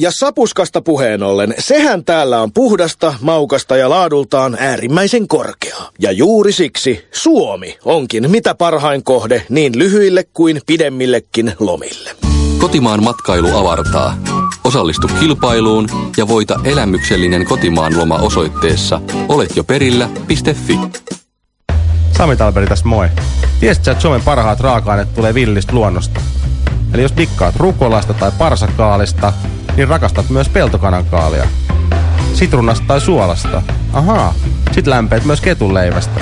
Ja sapuskasta puheen ollen, sehän täällä on puhdasta, maukasta ja laadultaan äärimmäisen korkeaa. Ja juuri siksi Suomi onkin mitä parhain kohde niin lyhyille kuin pidemmillekin lomille. Kotimaan matkailu avartaa. Osallistu kilpailuun ja voita elämyksellinen kotimaan loma osoitteessa oletjoperillä.fi. Sami Talberi tässä moi. Tiesitkö, että Suomen parhaat raaka-aineet tulee villistä luonnosta? Eli jos dikkaat rukolasta tai parsakaalista, niin rakastat myös peltokanankaalia. Sitrunnasta tai suolasta. Ahaa, sit lämpeet myös ketunleivästä.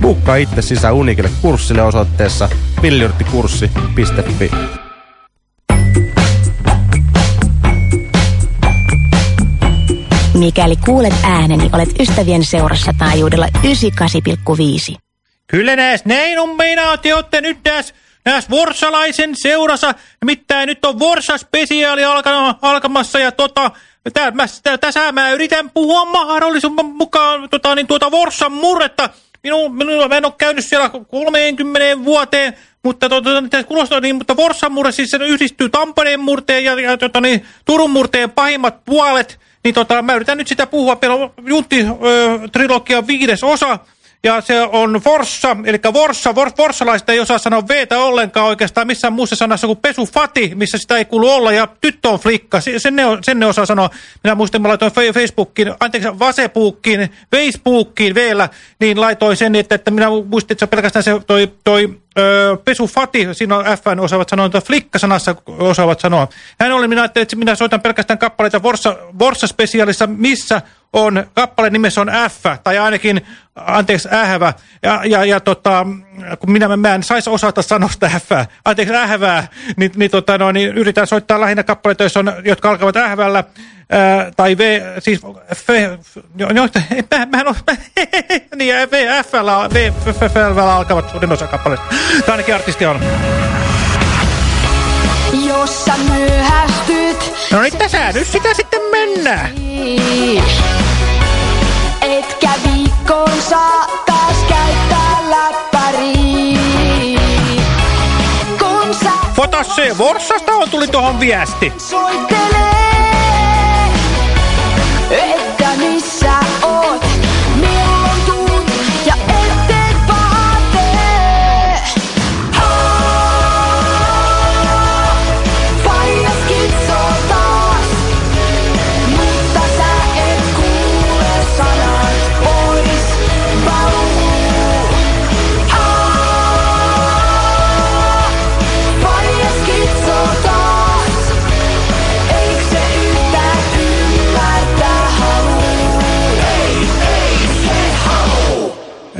Bukkaa itse sisään Unikille kurssille osoitteessa villyrttikurssi.fi. Mikäli kuulet ääneni, olet ystävien seurassa taajuudella 98,5. Kyllä näis näin on meinaa, te olette nyt näis, näis Vorsalaisen seurassa, nimittäin nyt on Vorsa-spesiaali alkamassa ja tota, tä, mä, tä, tässä mä yritän puhua mahdollisuuden mukaan tota, niin tuota Vorsan murretta. Minu, minulla mä en ole käynyt siellä 30 vuoteen, mutta tota, kuulostaa niin, mutta Vorsan murre siis yhdistyy Tampereen murteen ja, ja tota, niin, Turun murteen pahimmat puolet. Niin tota, mä yritän nyt sitä puhua. Meillä on Juntti-trilogian viides osa. Ja se on Forssa, eli Vorsa, vor, Forssalaiset ei osaa sanoa veetä ollenkaan oikeastaan missään muussa sanassa kuin pesufati, missä sitä ei kuulu olla, ja tyttö on flikka, sen ne, sen ne osaa sanoa. Minä muistan, mä laitoin Facebookiin, anteeksi, Vasepuukkiin, Facebookiin vielä, niin laitoin sen, että, että minä muistin, että se pelkästään se toi, toi öö, pesufati, siinä on FN osaavat sanoa, että flikka-sanassa osaavat sanoa. Hän oli, minä ajattelin, että minä soitan pelkästään kappaleita Vorsa, Vorsa-spesiaalissa, missä on, kappale nimessä on F, tai ainakin, anteeksi, ähvä, ja, ja, ja tota, kun minä mä en saisi osata sanoa sitä F, anteeksi, ähvää, niin, niin, tota, no, niin yritän soittaa lähinnä kappaleita, on, jotka alkavat ähvällä, ää, tai V, siis F, jo, mä, mä en ole, niin, V, F, V, F, F, alkavat suurin osa kappaleita. Tämä ainakin artisti on. Jos sä myöhästyt. No niin, tässä nyt sitä sitten mennään. Etkä viikkoon saa taas käyttää läppäriä. Kun sä Fotas se, Vorsasta on tuli tuohon viesti. soittelee,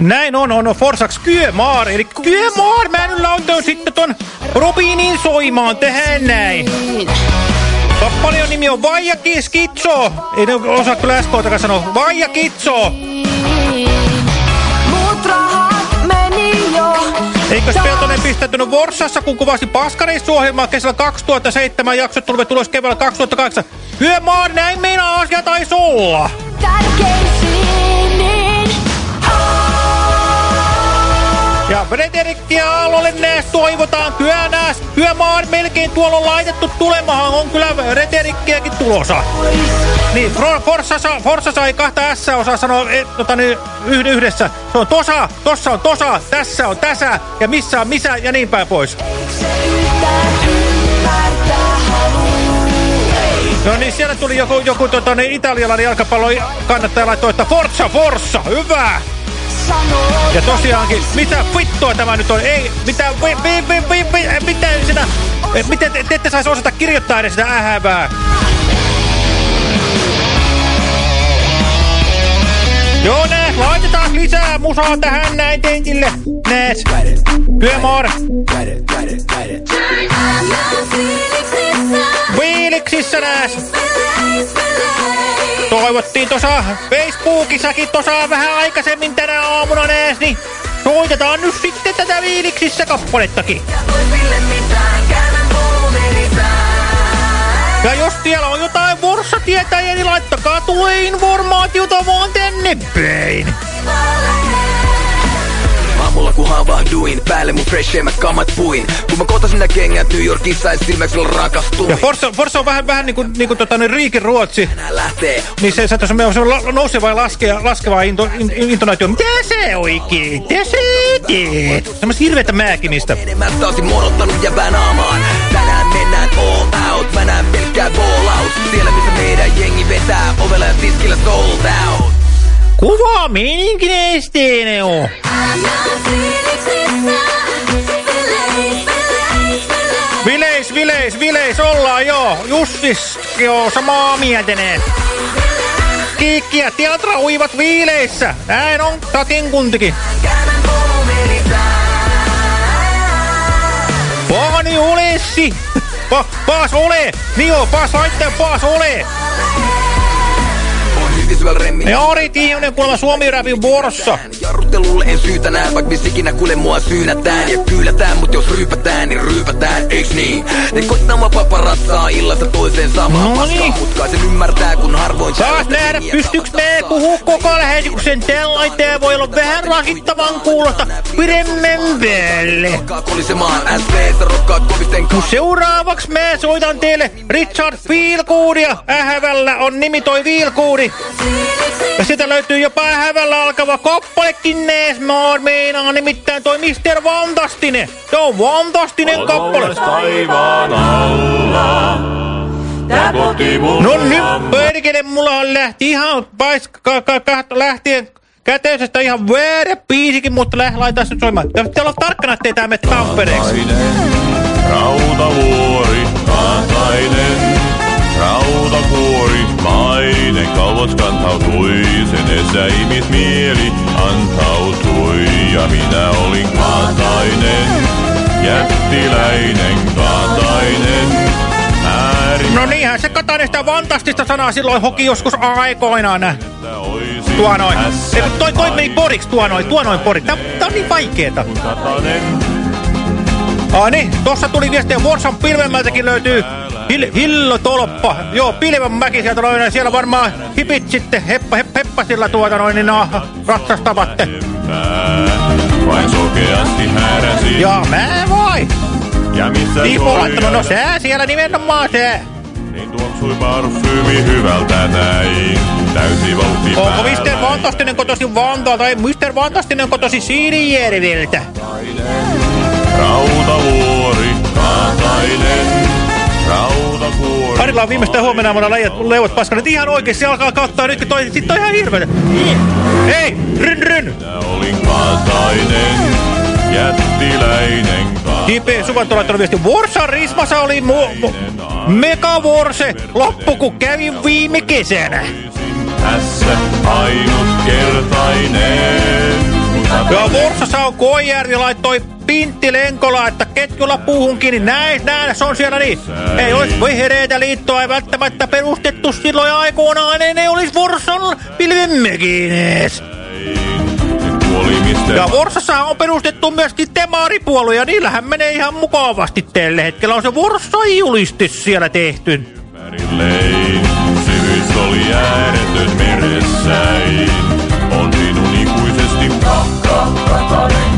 Näin on, on Forsaks Kyömaar, eli Kyömaar, mä nyt laitoin sitten ton Robinin soimaan tähän näin. Kappaleen nimi on Vaija Skitso. Ei ne osaa kyllä SKtakaan sanoa. Vaija Kitso. Mut rahat meni jo. Eikö Peltonen pistäytynyt Vorsassa, kun kuvasi paskareissuohjelmaa kesällä 2007 jaksot tulevat tulos keväällä 2008? Kyömaar, näin meinaa asia taisi olla. Tärkeisiin Ja Frederikkia Aallolle toivotaan kyönääs. Kyömaar melkein tuolla on laitettu tulemahan, on kyllä Frederikkiäkin tulossa. Niin, Forssa, sa- Forssa sai kahta S osaa sanoa et, tota, niin, yh yhdessä. Se on tosa, tossa on tosa, tässä on tässä ja missä on missä ja niin päin pois. No niin, siellä tuli joku, joku tota, niin, italialainen jalkapallo kannattaja laittoi, että Forza, Forza, hyvä! Ja tosiaankin, mitä vittua tämä nyt on? Ei, mitä, vi, vi, vi, vi, vi, mitä sitä, eh, miten te, te ette saisi osata kirjoittaa edes sitä ähävää? Joo, nääs, laitetaan lisää musaa tähän näin teitille. Nääs, Kyömor. Viiliksissä nääs. Toivottiin tuossa Facebookissakin tuossa vähän aikaisemmin tänä aamuna nääs, niin soitetaan nyt sitten tätä Viiliksissä kappalettakin. Ja jos siellä on jotain Vorsa-tietäjiä, niin laittakaa tulee informaatiota vaan tänne päin. Aamulla kun havahduin Päälle mun freshemmät kamat puin Kun mä kotasin nää kengät New Yorkissa Et silmäksellä rakastuin Ja Forza, Forza on vähän, vähän niin kuin, niin kuin tota, niin Riikin Ruotsi. Lähtee Niin se, se, se, se on la- nouseva ja laskeva, laskeva into, in, intonaatio. Mitä se oikein? Mitä sä teet? Semmoista hirveätä määkimistä. Enemmän taasin monottanut ja naamaan Tänään mennään all out Mä näen pelkkää ball out Siellä missä meidän jengi vetää Ovella ja tiskillä sold out Kuva meininkin esteenä on. Vileis, vileis, vileis, ollaan joo. Jussis, joo, samaa mieltä ne. Kiikki ja Teatra uivat viileissä. Näin on tatin kuntikin. Pahani olessi. Pa, paas ole. Niin joo, paas laitteen, paas ole. Ja Ari Tiihonen kuulemma Suomi-räpin vuorossa. Jarruttelulle en syytä nää, vaik miss ikinä kuule mua syynätään Ja kyylätään, mut jos ryypätään, niin ryypätään, eiks niin? Ne koittaa mua paparatsaa illasta toiseen samaan No niin. paskaa sen ymmärtää, kun harvoin Saas nähdä, pystyks me puhuu koko lähetyksen tällaiteen voi olla vähän rasittavan kuulosta pidemmän päälle. Kanssa seuraavaksi mä soitan teille Richard Feelgoodia. Ähävällä on nimi toi Feelgoodi. Ja sitä löytyy jopa Ähävällä alkava kappalekin nees. Meinaa nimittäin toi Mr. Fantastinen. Se on fantastinen kappale. taivaan alla. No nyt perkele, mulla on lähti ihan pais, ka, ka, ka, lähtien käteisestä ihan väärä biisikin, mutta läh, laitaan nyt soimaan. Pitää olla tarkkana, ettei tää mene Tampereeksi. Rautavuori, kaatainen, rautakuori, mainen kauas kantautui, sen edessä ihmismieli antautui, ja minä olin kaatainen, jättiläinen kaatainen, ääri No niinhän se Katainen sitä fantastista sanaa silloin hoki joskus aikoinaan. Tuo noin. Ei, toi, toi meni poriksi, tuo noin, tuo noin pori. Tää, tää on niin vaikeeta. Ai niin, tossa tuli viestiä, Vorsan pilvenmältäkin löytyy Hill, Hillo Tolppa. Joo, Pilvenmäki sieltä noin, siellä varmaan hipit sitten heppa, heppa, heppa sillä tuota noin, niin nah, ratsastavatte. vain sokeasti. Ja mä voi. Ja missä Tipo soi laittanut, no sä siellä nimenomaan se. Niin tuoksui parfyymi hyvältä näin. Täysi vauhti Onko. Mr. Fantastinen kotosi Vantaalta tai Mr. Fantastinen kotosi Siirijärviltä? Rautavuori, rautakuori. Karilla on viimeistään huomenna aamuna leuat paskanet ihan oikeesti, se alkaa kattaa nyt, kun toi, sit toi ihan hirveetä. Hei, ryn ryn! Minä olin kaatainen, jättiläinen kaatainen. JP Suvanto laittanut viesti, Vorsan Rismassa oli mu, mu, Megavorse loppu, kun kävin viime kesänä. Tässä ainutkertainen. Ja Vorsassa on Koijärvi laittoi Pintti Lenkola, että ketjulla puuhun kiinni. Näin, näin, se on siellä niin. Ei olisi vihreitä liittoa ei välttämättä perustettu silloin aikoinaan, niin ne olisi Vorsan pilvenmekin edes. Ja Vorsassa on perustettu myöskin temaripuolue, ja niillähän menee ihan mukavasti tällä hetkellä. On se Vorsa-julistus siellä tehty. Syvyys oli ääretön meressäin. On sinun ikuisesti kakka, katanen, kakka,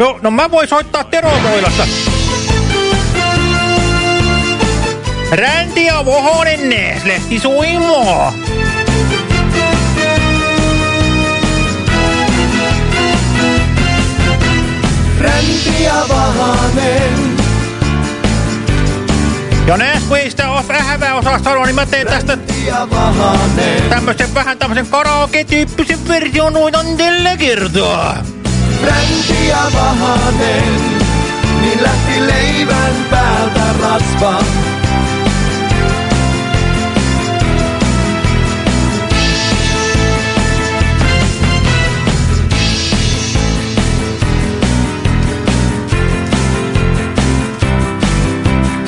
No, no mä voin soittaa Teromoilasta. Ränti ja Vohonen nees lähti suimaan. Ränti ja Vahanen. Ja näes, kun ei sitä os ähävää osaa sanoa, niin mä teen tästä tämmösen vähän tämmösen karaoke-tyyppisen version uitan tällä kertaa. Fränki Vahanen, niin lähti leivän päältä rasva.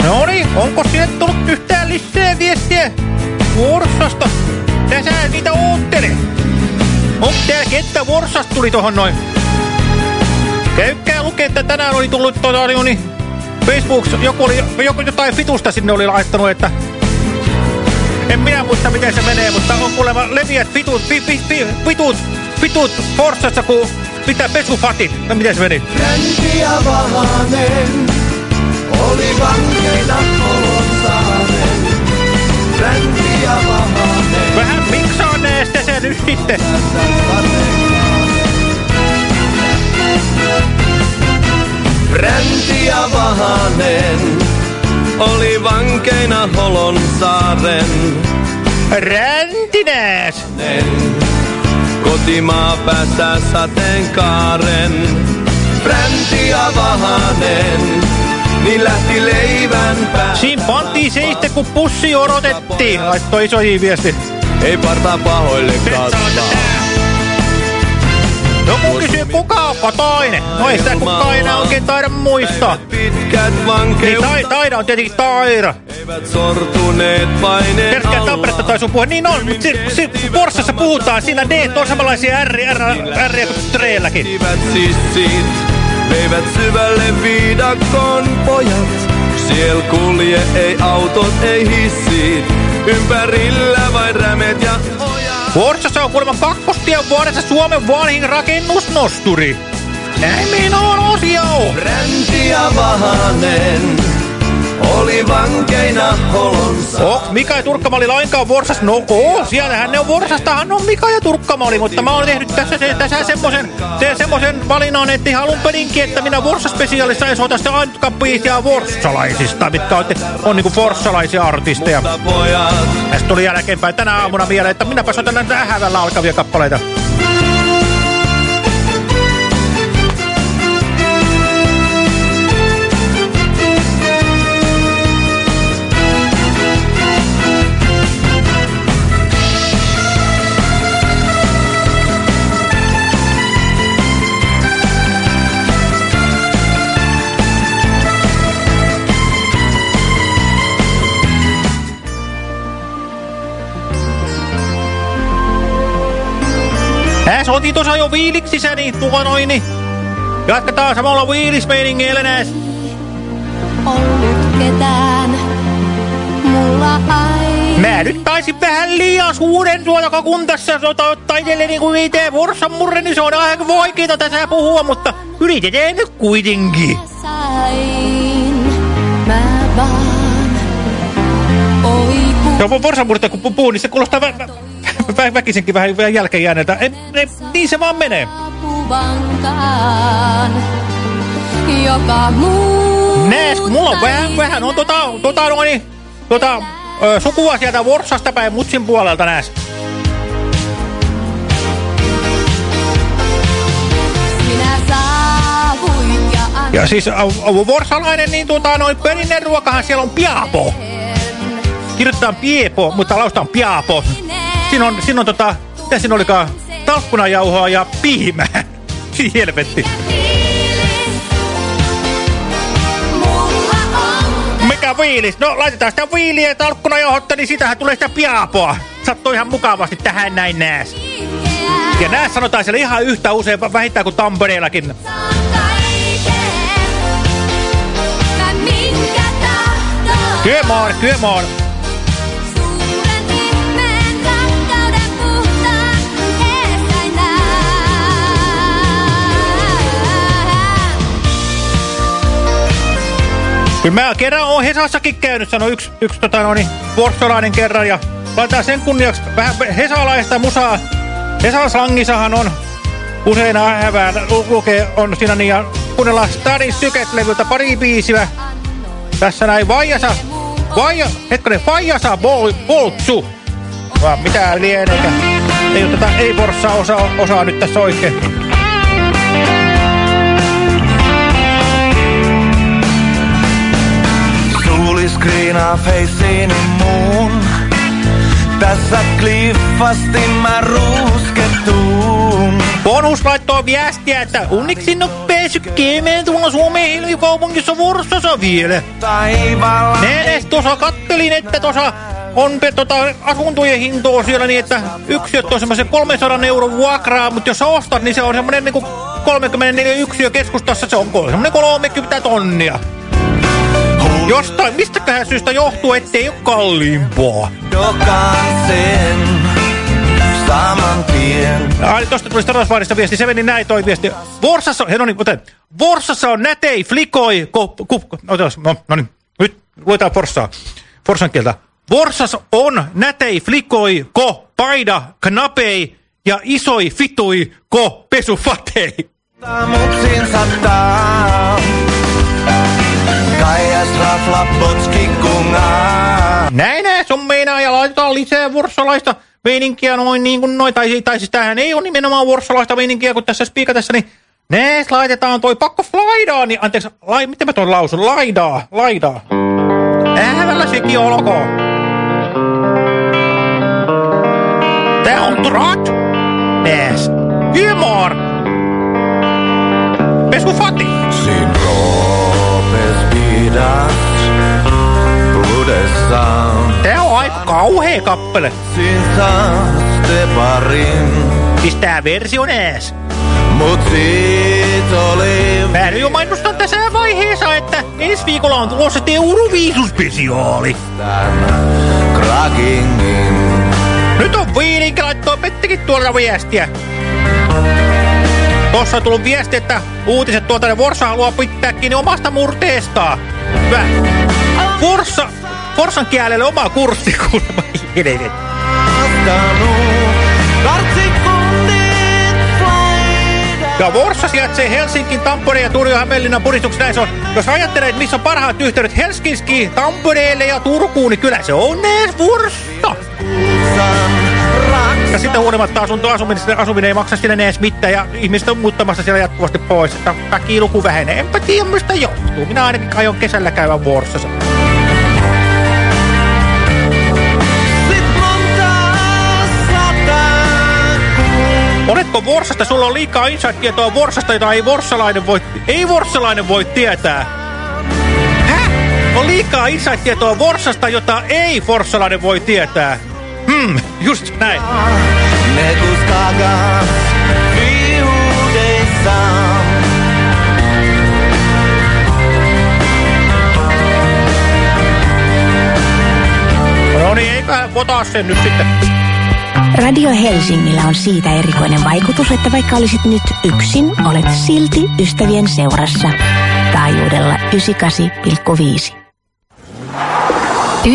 No niin, onko sinne tullut yhtään lisää viestiä Vorsasta? Tässä niitä oottelee. Onko tää kenttä Vorsasta tuli tohon noin? Käykää lukee, että tänään oli tullut tuota, niin, Facebookissa, joku, oli, joku jotain fitusta sinne oli laittanut, että en minä muista miten se menee, mutta on kuulemma leviät fitut, fi, fi, fi, fitut, fitut Forsassa kuin mitä pesufatit. No miten se meni? Ränti ja Vahanen oli vankeina Kolonsaaren. Ränti ja Vahanen. Vähän miksaaneet se nyt sitten. Ränti ja Vahanen oli vankeina Holonsaaren. Räntinääs! Kotimaa päässä sateenkaaren. Ränti ja Vahanen, niin lähti leivän päästä. Siinä pantiin seistä, kun pussi odotettiin. Laittoi iso viesti. Ei partaa pahoille kasvaa. Joku kysyy, kuka on Katainen? No ei sitä kukaan enää oikein taida muistaa. Pitkät Niin tai, Taida on tietenkin Taira. eivät sortuneet paineen Pelkkää. Tamperetta taisi puhua. Niin on, mutta si, si, Forssassa puhutaan. Siinä D on samanlaisia R, R, R kuin Treelläkin. Veivät sissit, veivät syvälle viidakon pojat. Siel kulje ei autot, ei hissit. Ympärillä vain rämet ja. Forssassa on kuulemma kakkostien vuodessa Suomen vanhin rakennusnosturi. Näin minä on asia on. Ränti ja Vahanen oli vankeina Holonsa. Oh, Mika ja Turkkamali lainkaan Vorsas? No oo, siellähän ne on Vorsastahan on Mika ja Turkkamali, mutta mä oon tehnyt tässä, se, tässä semmosen, se, semmosen valinnan, että ihan alun perinkin, että minä Vorsa-spesiaalissa en soita sitä ainutkaan biisiä vorssalaisista, mitkä on, on niinku vorssalaisia artisteja. Tästä tuli jälkeenpäin tänä aamuna mieleen, että minäpä soitan näitä hävällä alkavia kappaleita. Ää, soitin tuossa jo viiliksissä, niin tuo noin, niin jatketaan samalla viilismeiningeillä näissä. ollut ketään. Mulla aina Mä nyt taisin vähän liian suuren tuota kun tässä tota, ottaa itselleni kuin itse vorsan murre, niin se on aika vaikeeta tässä puhua, mutta yritetään nyt kuitenkin. sain. Mä vaan oikun. No vorsan murte kun pu- puhuu, niin se kuulostaa vä vä vä väkisenkin vähän, vähän jälkeenjääneeltä. Ei, ei, niin se vaan menee. Joka muu kun mulla on vähän, vähän on tota, tota noin, tota, ö, sukua sieltä Vorsasta päin mutsin puolelta saavuit ja siis vorsalainen, niin tota noin perinneruokahan siellä on piapo. Kirjoitetaan piepo, mutta laustaan piapo. Siinä on, siinä on tota, mitä siinä olikaan, talkkunajauhoa ja piimää. Helvetti. Mikä viilis? No laitetaan sitä viiliä ja talkkunajauhotta, niin sitähän tulee sitä piapoa. Sattuu ihan mukavasti tähän näin nääs. Ja nääs sanotaan siellä ihan yhtä usein vähintään kuin Tampereellakin. Come on, come on. Kyllä mä kerran oon Hesassakin käynyt, sanoi yksi, yksi tota noin, vorstolainen kerran. Ja laitetaan sen kunniaksi vähän hesalaista musaa. Hesan slangissahan on usein hävää lu- lukee, on siinä niin. Ja kuunnellaan Stadin Syket-levyltä pari biisiä. Tässä näin Vaijasa, Vaija, hetkonen, Vaijasa Bol, Boltsu. Vaan mitä lienee, ei, tätä, ei Vorssa osaa, osaa nyt tässä oikein. Tuuli skriinaa feissiin muun. Tässä kliffasti mä ruskettuun. Bonus laittoi viestiä, että onneksi en ole päässyt käymään tuolla Suomen helmikaupungissa Forssassa vielä. Nenes tuossa kattelin, että tuossa on tota, asuntojen hintoa siellä niin, että yksiöt on semmoisen 300 euron vuokraa, mutta jos sä ostat, niin se on semmoinen niinku 34 yksiö keskustassa, se on semmoinen 30 tonnia. Jostain, mistäköhän syystä johtuu, ettei ole kalliimpaa? jokaisen saman tien. Ai, tosta tuli Starosvaarista viesti, se meni näin toi viesti. Vorsassa, he, no niin, kuten, Vorsassa on nätei, flikoi, ko, ku, otas, no, no niin, nyt luetaan Forssaa, Forssan kieltä. Vorsassa on nätei, flikoi, ko, paida, knapei ja isoi, fitui, ko, pesufatei. Mut sattaa. Potski kungaa. Näin näin, se on meinaa ja laitetaan lisää vorssalaista meininkiä noin niin kuin noin, tai, tai siis tämähän ei ole nimenomaan vorssalaista meininkiä, kun tässä spiikatessa, niin Nees laitetaan toi pakko flaidaa, niin anteeksi, lai, miten mä tuon lausun? Laidaa, laidaa. Ähvällä sekin olkoon. Tää on trot. Nees. Humor. Pesku fati. Siin roopes pidas bludessaan. Tää on aika kauhea kappale. Parin. Pistää version ees. Mut siitä oli Mä jo mainostan tässä vaiheessa, että ensi viikolla on tulossa Euroviisuspesiaali. tän krakingin. Nyt on viilinkä laittoi Pettikin tuolla viestiä. Tossa on tullut viesti, että uutiset tuolta ne Forsa haluaa pitää kiinni omasta murteestaan. Forsa, Forsan kielelle oma kurssi. Ja Forssa sijaitsee Helsinkin, Tampereen ja Turun Hämeenlinnan puristuksessa. Näin se on. Jos ajattelee, että missä on parhaat yhteydet Helsinki, Tampereelle ja Turkuun, niin kyllä se on näin Forssa. Ja sitten huolimatta asunto asuminen, asuminen ei maksa sinne edes mitään ja ihmiset on muuttamassa siellä jatkuvasti pois, että väkiluku vähenee. Enpä tiedä, mistä johtuu. Minä ainakin aion kesällä käydä vuorossa. Oletko Vorsasta? Sulla on liikaa inside-tietoa Vorsasta, jota ei Vorsalainen voi, ei Vorsalainen voi tietää. Häh? On liikaa inside-tietoa Vorsasta, jota ei Forssalainen voi tietää. Hmm, just näin. Ne viudeissaan. No niin, sen nyt sitten. Radio Helsingillä on siitä erikoinen vaikutus, että vaikka olisit nyt yksin, olet silti ystävien seurassa. Taajuudella 98,5.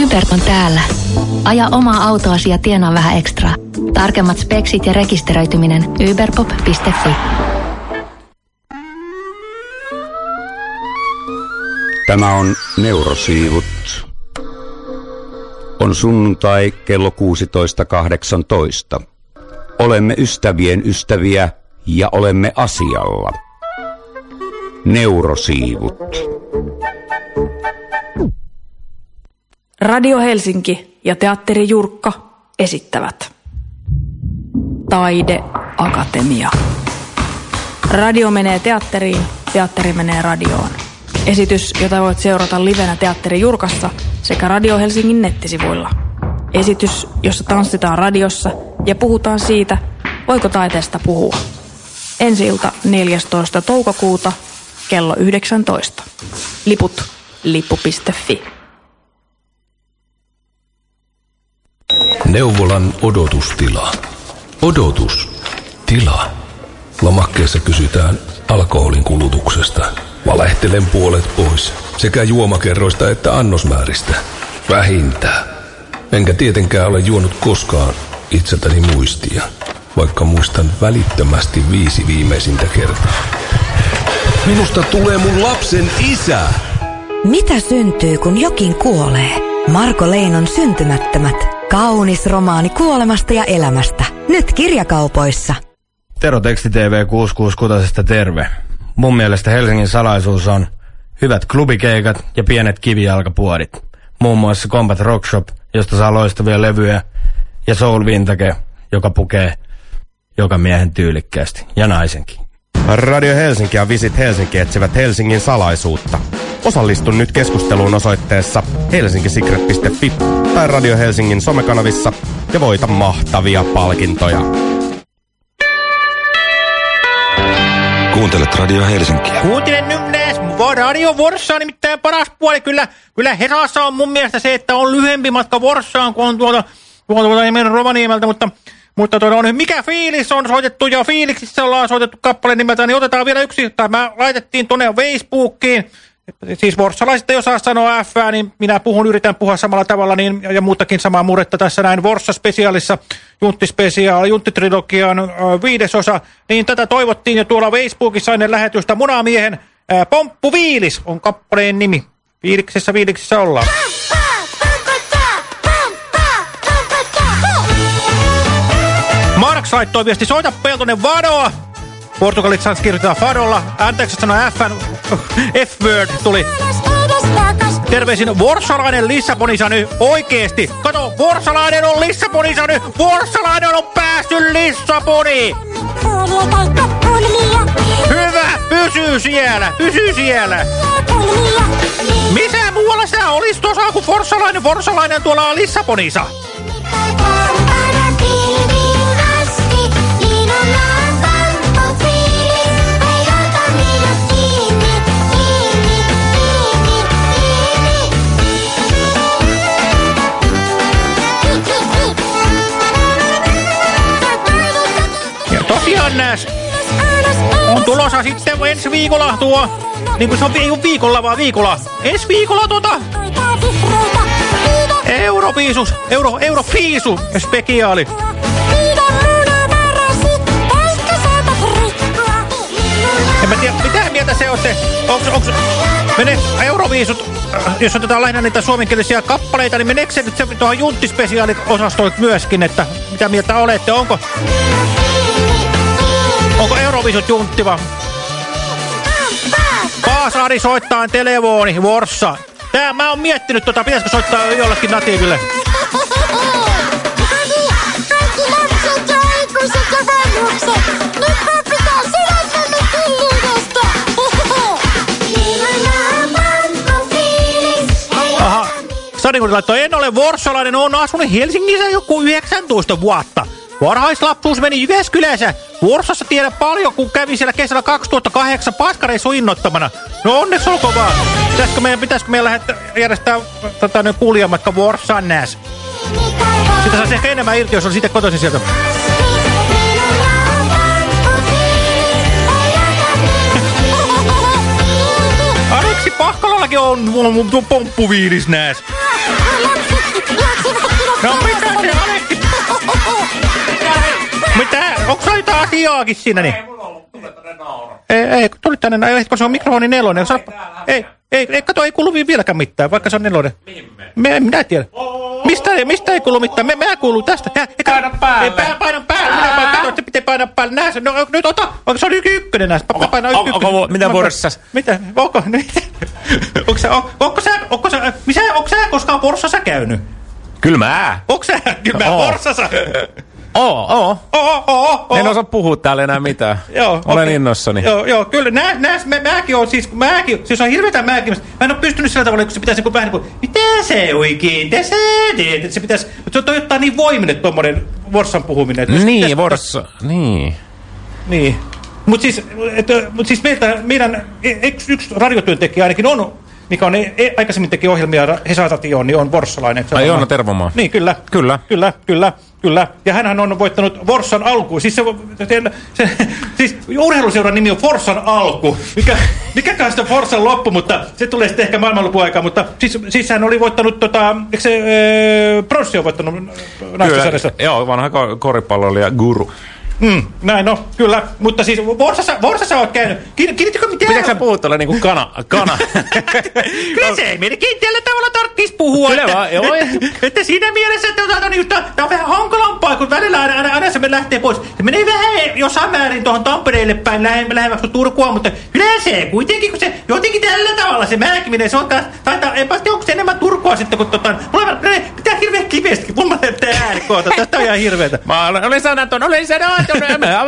Uber on täällä. Aja omaa autoasi ja tienaa vähän ekstra. Tarkemmat speksit ja rekisteröityminen uberpop.fi. Tämä on Neurosiivut. On sunnuntai kello 16.18. Olemme ystävien ystäviä ja olemme asialla. Neurosiivut. Radio Helsinki ja Teatteri Jurkka esittävät Taideakatemia. Radio menee teatteriin, teatteri menee radioon. Esitys, jota voit seurata livenä Teatteri Jurkassa sekä Radio Helsingin nettisivuilla. Esitys, jossa tanssitaan radiossa ja puhutaan siitä, voiko taiteesta puhua. Ensi ilta 14. toukokuuta kello 19. Liput lippu.fi. Neuvolan odotustila. Odotus. Tila. Lomakkeessa kysytään alkoholin kulutuksesta. Valehtelen puolet pois. Sekä juomakerroista että annosmääristä. Vähintään. Enkä tietenkään ole juonut koskaan itseltäni muistia. Vaikka muistan välittömästi viisi viimeisintä kertaa. Minusta tulee mun lapsen isä. Mitä syntyy, kun jokin kuolee? Marko Leinon syntymättömät. Kaunis romaani kuolemasta ja elämästä. Nyt kirjakaupoissa. Tero Teksti TV 666 terve. Mun mielestä Helsingin salaisuus on hyvät klubikeikat ja pienet kivijalkapuodit. Muun muassa Combat Rock Shop, josta saa loistavia levyjä ja Soul Vintage, joka pukee joka miehen tyylikkäästi ja naisenkin. Radio Helsinki ja Visit Helsinki etsivät Helsingin salaisuutta. Osallistu nyt keskusteluun osoitteessa helsinkisikret.fi tai Radio Helsingin somekanavissa ja voita mahtavia palkintoja. Kuuntelet Radio Helsinkiä. Kuuntelen nyt näes, Radio Vorssa on nimittäin paras puoli. Kyllä, kyllä Hesassa on mun mielestä se, että on lyhempi matka Vorssaan kuin on tuolta, tuolta, tuolta meidän Rovaniemeltä, mutta, mutta tuota, on, mikä fiilis on soitettu ja fiiliksissä ollaan soitettu kappale nimeltä, niin otetaan vielä yksi, tai mä laitettiin tuonne Facebookiin, Siis Vorssalaiset ei osaa sanoa F, niin minä puhun, yritän puhua samalla tavalla niin, ja muutakin samaa murretta tässä näin Vorssa-spesiaalissa, Juntti-spesiaali, Juntti-trilogian äh, viidesosa, niin tätä toivottiin jo tuolla Facebookissa ennen lähetystä Munamiehen äh, Pomppu Viilis on kappaleen nimi. Viiliksessä viiliksessä ollaan. Marks laittoi viesti, soita Peltonen Vadoa. Portugalissa kirjoitetaan Fadolla. Anteeksi, sanoa F, F-word tuli. Terveisin Vorsalainen Lissabonissa nyt oikeesti. Kato, Vorsalainen on Lissabonissa nyt. Vorsalainen on päässyt Lissaboniin. Hyvä, pysy siellä, pysy siellä. Missä muualla sä olis tuossa kuin Vorsalainen, Vorsalainen tuolla Lissabonissa? Tosiaan nääs on tulossa sitten ensi viikolla tuo, niin kuin se on vi viikolla vaan viikolla. Ensi viikolla tuota Euroviisus, Euro, Eurofiisu spekiaali. En mä tiedä, mitä mieltä se on se, onks, onks, menee Euroviisut, äh, jos otetaan lähinnä niitä suomenkielisiä kappaleita, niin meneekö se nyt se tuohon junttispesiaaliosastoon myöskin, että mitä mieltä olette, onko... Eurovisut junttiva? Paasaari soittaa televooni, Vorsa. Tää mä oon miettinyt tota, pitäisikö soittaa jollekin natiiville. Aha, Sadikuri laittoi, en ole vorsalainen, on asunut Helsingissä joku 19 vuotta. Varhaislapsuus meni Jyväskylässä. Vuorossassa tiedä paljon, kun kävi siellä kesällä 2008 paskareissu innoittamana. No onneksi olkoon vaan. Pitäisikö meidän, pitäisikö meidän lähettää, järjestää tota, kuulijamatka Vuorossaan nääs? Sitä saisi ehkä enemmän irti, jos on siitä kotoisin sieltä. Aleksi Pahkalallakin on, on, on pomppuviilis nääs. No mitä se Aleksi? Mitä? Onko sulla jotain asiaakin siinä? Niin? Ei, ei, kun tulit tänne, ei, kun se on mikrofoni nelonen. Sä, ei, ei, ei, kato, ei kuulu vieläkään mitään, vaikka se on nelonen. Me, minä tiedä. Mistä, mistä ei kuulu mitään? Me, mä kuuluu tästä. Ja, eikä, paina päälle. Ei, pää, paina päälle. Minä paina, katso, että pitää painaa päälle. Nää, no, nyt ota. Onko se on yksi ykkönen näistä? Onko, paina yksi onko, onko, mitä vuorossa? Mitä? Onko? onko sä, on, onko sä, onko sä, missä, onko sä koskaan Porssassa käynyt? Kyllä mä. Onko sä? Kyllä mä Porssassa. Oo, oo. Oo, oo, oo. En osaa puhua täällä enää mitään. joo, Olen okay. innossani. Joo, joo, kyllä. Nää, nää, mä, mäkin on siis, mäkin, siis on hirveätä mäkin. Mä en ole pystynyt sillä tavalla, kun se pitäisi niin vähän niin kuin, mitä se oikein, mitä sä teet? Että se pitäisi, mutta se on toivottaa niin voiminen tuommoinen Vorsan puhuminen. Että Niin, Vorsa, niin. Niin. Mutta siis, et, mut siis meiltä, meidän e- yksi, yksi radiotyöntekijä ainakin on, mikä on e, e, aikaisemmin teki ohjelmia Hesaratioon, niin on vorssalainen. Ai Joona Tervomaa. Niin, kyllä. Kyllä. Kyllä, kyllä, kyllä. Ja hänhän on voittanut Forssan alkuun. Siis, se, se, se, siis urheiluseuran nimi on Forssan alku. Mikä, mikäkään sitten Forssan loppu, mutta se tulee sitten ehkä maailmanlopun aikaa. Mutta siis, siis hän oli voittanut, tota, eikö se e, Bronssi on voittanut naisten joo, vanha ko koripalloilija guru. Mm, näin no, kyllä. Mutta siis Vorsassa, Vorsassa olet käynyt. Kiin- Kiinnitkö mitään? Pitääkö sä puhua tällä niinku kana? kana? Kyllä se ei meidänkin tällä tavalla tarvitsisi puhua. Kyllä vaan, joo. että, että siinä mielessä, että tota, niin, tämä on vähän hankalampaa, kun välillä aina, aina, aina se me lähtee pois. Se menee vähän jossain määrin tuohon Tampereelle päin lähemm- lähemmäksi kuin Turkua, mutta kyllä se kuitenkin, kun se jotenkin tällä tavalla se määkiminen, se on taas, taitaa, en tiedä, onko se enemmän Turkua sitten, kun tota, mulla on- pitää hirveän kiveästi, kun mulla näyttää ääni. kohta. Tästä on ihan hirveetä. Mä olen, olen sanaton, olen Mä, mä,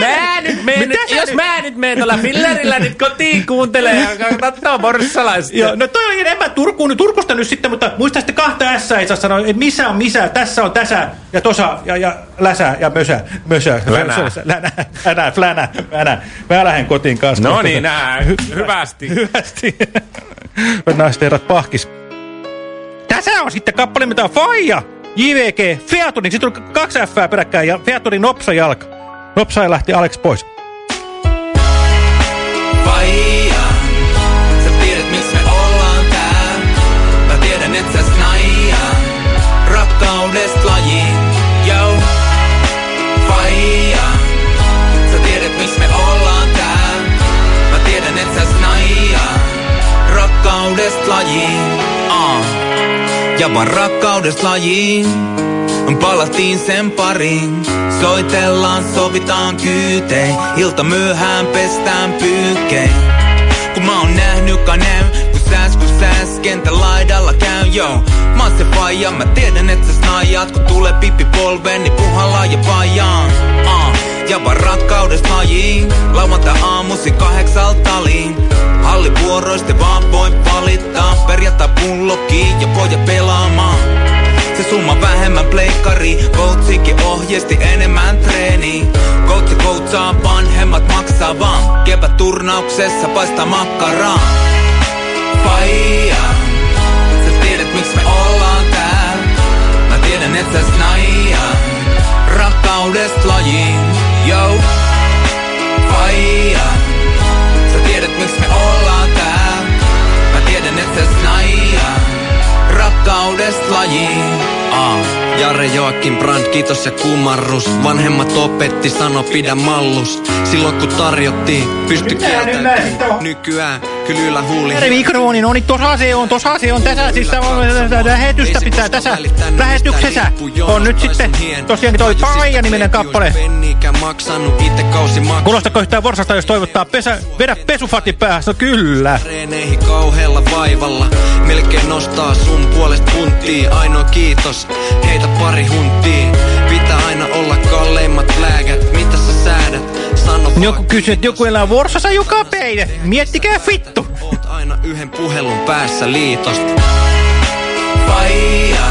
mä nyt menen, jos mä nyt menen tuolla fillerillä nyt kotiin kuuntelemaan ja katsoo borssalaista. Joo, no toi oli enemmän Turkuun, Turkusta nyt sitten, mutta muista sitten kahta S ei saa sanoa, että missä on missä, tässä on tässä ja tosa ja, ja läsä ja mösä, mösä. Länä, länä, flänä, länä. Mä lähden kotiin kanssa. No niin, nää, hy- hyvästi. Hyvästi. Naiset herrat pahkis. Tässä on sitten kappale, mitä on Faija, JVG, Featuring. Sitten tuli kaksi F peräkkäin ja Featuring Nopsa jalka. Nopsa lähti Alex pois. Faija, Ja vaan rakkaudesta lajiin. Palattiin sen pariin, soitellaan, sovitaan kyytein, ilta myöhään pestään pyykkein. Kun mä oon nähnyt kanen, kun sääs kun sääs, kentän laidalla käyn, yo. Mä oon se faija, mä tiedän et sä snaijat, kun tulee pipi polveen, niin puhallaan ja paijaan. Uh. Ja vaan rakkaudesta lajiin, lauantai aamuisin kahdeksalta taliin. Hallivuoroista vaan voi valittaa, perjantai pullokiin ja pojat pelaamaan. Se summa vähemmän pleikkari. Coachikin ohjesti enemmän treeni. Coachi coachaa vanhemmat maksaa vaan. Kepä turnauksessa paista makkaraa. Faija Sä tiedät miksi me ollaan täällä. Mä tiedän et sä snaija Rakkaudesta lajiin Yo Faija Sä tiedät miksi me ollaan täällä Mä tiedän et sä snaija Rakkaudesta lajiin A. Jare Joakim Brand, kiitos ja kumarrus. Vanhemmat opetti, sano pidä mallus. Silloin kun tarjottiin, pysty kieltämään. Nykyään kylyllä huuli. Eri mikrofoni, no niin tossa se on, tossa se on, tässä siis lähetystä pitää tässä lähetyksessä on nyt sitten tosiaankin toi Paija-niminen kappale. Kuulostako yhtään Vorsasta, jos toivottaa pesä, vedä pesufatti päässä? No kyllä. Treeneihin kauhealla vaivalla. Melkein nostaa sun puolesta punttia. Ainoa kiitos, heitä pari huntia. Pitää aina olla kalleimmat lääkät. Mitä sä säädät? Joku kysyy, että joku elää Vorsassa joka päivä. Miettikää vittu. Oot aina yhden puhelun päässä liitosta. Faija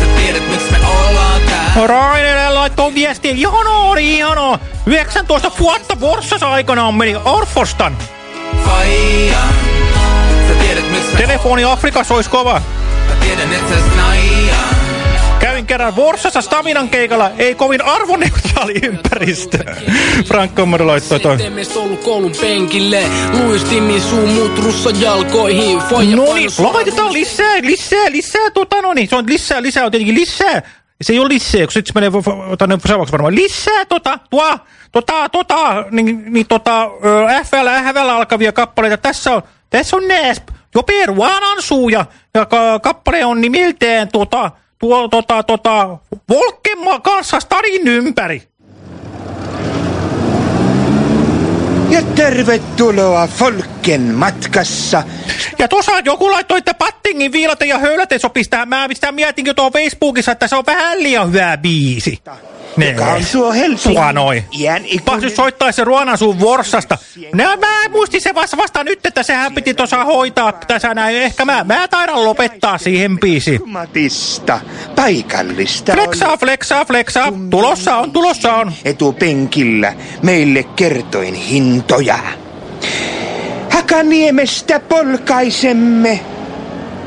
Sä tiedät miksi me ollaan täällä Rainelle laittoi viestiä. Ihanaa, ihanaa. 19 vuotta Vorsassa aikanaan meni Orfostan. Faija Sä tiedät miksi me Telefoni Afrikassa olisi kova. Mä tiedän et sä snaija Kävin kerran Vorsassa Staminan keikalla, ei kovin arvoneutraali ympäristö. Frank Commodore laittoi toi. Teemme ollut koulun penkille, luistimin suu mutrussa jalkoihin. Faija No niin, laitetaan lisää, lisää, lisää, tota no niin, se on lisää, lisää on tietenkin lisää. Se ei ole lisää, kun se menee tänne seuraavaksi varmaan. Lisää tota, tuo, tota, tota, niin, niin tota, FL, FL alkavia kappaleita. Tässä on, tässä on näes, jo peruanan suu ja, ja ka, kappale on nimeltään tota, tuo, tota, tota, Volkema kanssa stadin ympäri. Ja tervetuloa Folken matkassa. Ja tuossa joku laittoi, että Pattingin viilate ja höyläte sopisi tähän. Mä sitä mietinkin tuolla Facebookissa, että se on vähän liian hyvä biisi. Joka on tuo Helsingin Sua noin. iän soittaisi se Ruonansuun Vorsasta. No, mä muistin se vasta, vasta nyt, että sehän piti tuossa hoitaa tässä näin. Ehkä mä, mä taidan lopettaa siihen biisiin. Matista, paikallista Flexaa, flexaa, flexaa. Tulossa on, tulossa on. etupenkillä meille kertoin hintoja. Hakaniemestä polkaisemme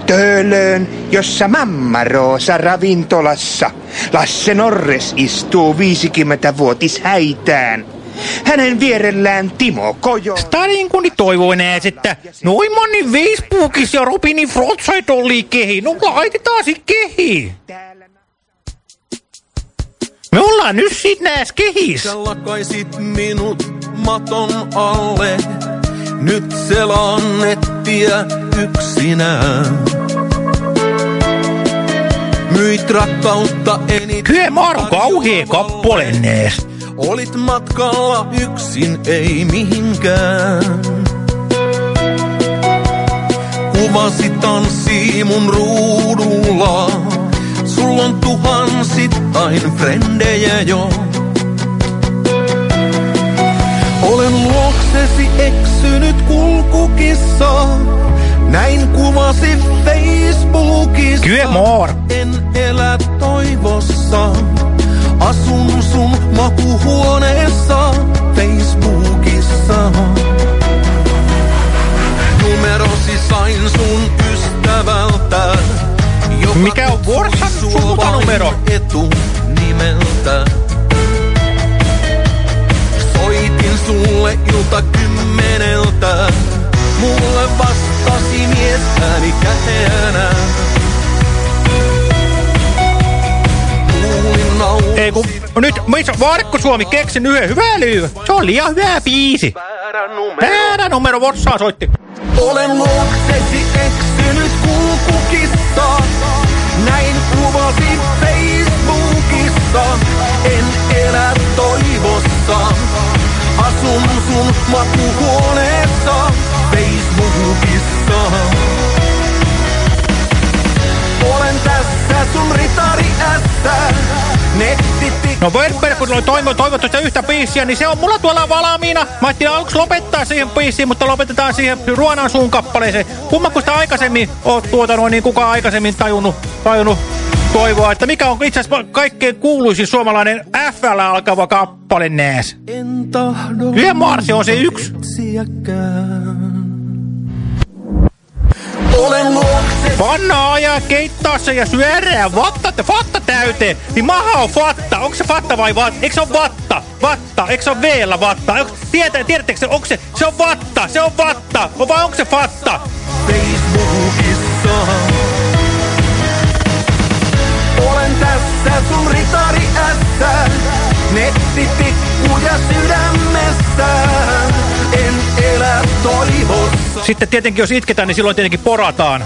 Töölöön, jossa Mamma Roosa ravintolassa. Lasse Norres istuu 50-vuotis häitään. Hänen vierellään Timo Kojo. Stadin kundi toivoi näes, että Noimannin Facebookissa ja Robinin Frotsait oli kehi. No laitetaan sit kehi. Me ollaan nyt sit nääs kehis. Sä lakaisit minut maton alle. Nyt selaan nettiä yksinään. Myit rakkautta eniten. Kyllä mä oon kauhea kappale nääs. Olit matkalla yksin, ei mihinkään. Kuvasi tanssii mun ruudulla. Sulla on tuhansittain frendejä jo. Eksynyt kulkukissa, näin kuvasi Facebookissa. Kyllä, more. En elä toivossa, asun sun makuhuoneessa Facebookissa. Numerosi sain sun ystävältä, Mikä on Vorsan sukutanumero? vain Etunimeltä. Soitin sulle ilta kymmeneltä. Mulle vastasi mies ääni käheänä. Kuulin naurun Ei kun, nyt missä Markku Suomi keksin yhden hyvää lyy. Se on liian hyvä biisi. Väärä numero Vorsaa soitti. Olen luoksesi eksynyt kulkukissa. Näin kuvasi Facebookissa. En elä toivossa. Sun Facebookissa. Olen tässä sun ritari ässä. No Werber, kun oli toivo, toivottu sitä yhtä biisiä, niin se on mulla tuolla valmiina. Mä ajattelin aluksi lopettaa siihen biisiin, mutta lopetetaan siihen Ruonan suun kappaleeseen. Kumma kun sitä aikaisemmin oot tuota noin, niin kukaan aikaisemmin tajunnut, tajunnut toivoa, että mikä on itse asiassa kaikkein kuuluisin suomalainen FL alkava kappale nääs. En tahdo Kyllä Marsi on se yksi. Olen Panna ajaa keittää se ja syörää vatta, fatta täyteen. Niin maha on fatta. Onko se fatta vai vatta? Eikö se ole vatta? Vatta. Eikö se ole veellä vatta? Onks, tietää, tiedättekö se, onko se, se on vatta, se on vatta. Vai onko se fatta? Facebookissa. Tässä sun ritari ässä. Nettitikkuja sydämessä. En elä toivossa. Sitten tietenkin jos itketään, niin silloin tietenkin porataan.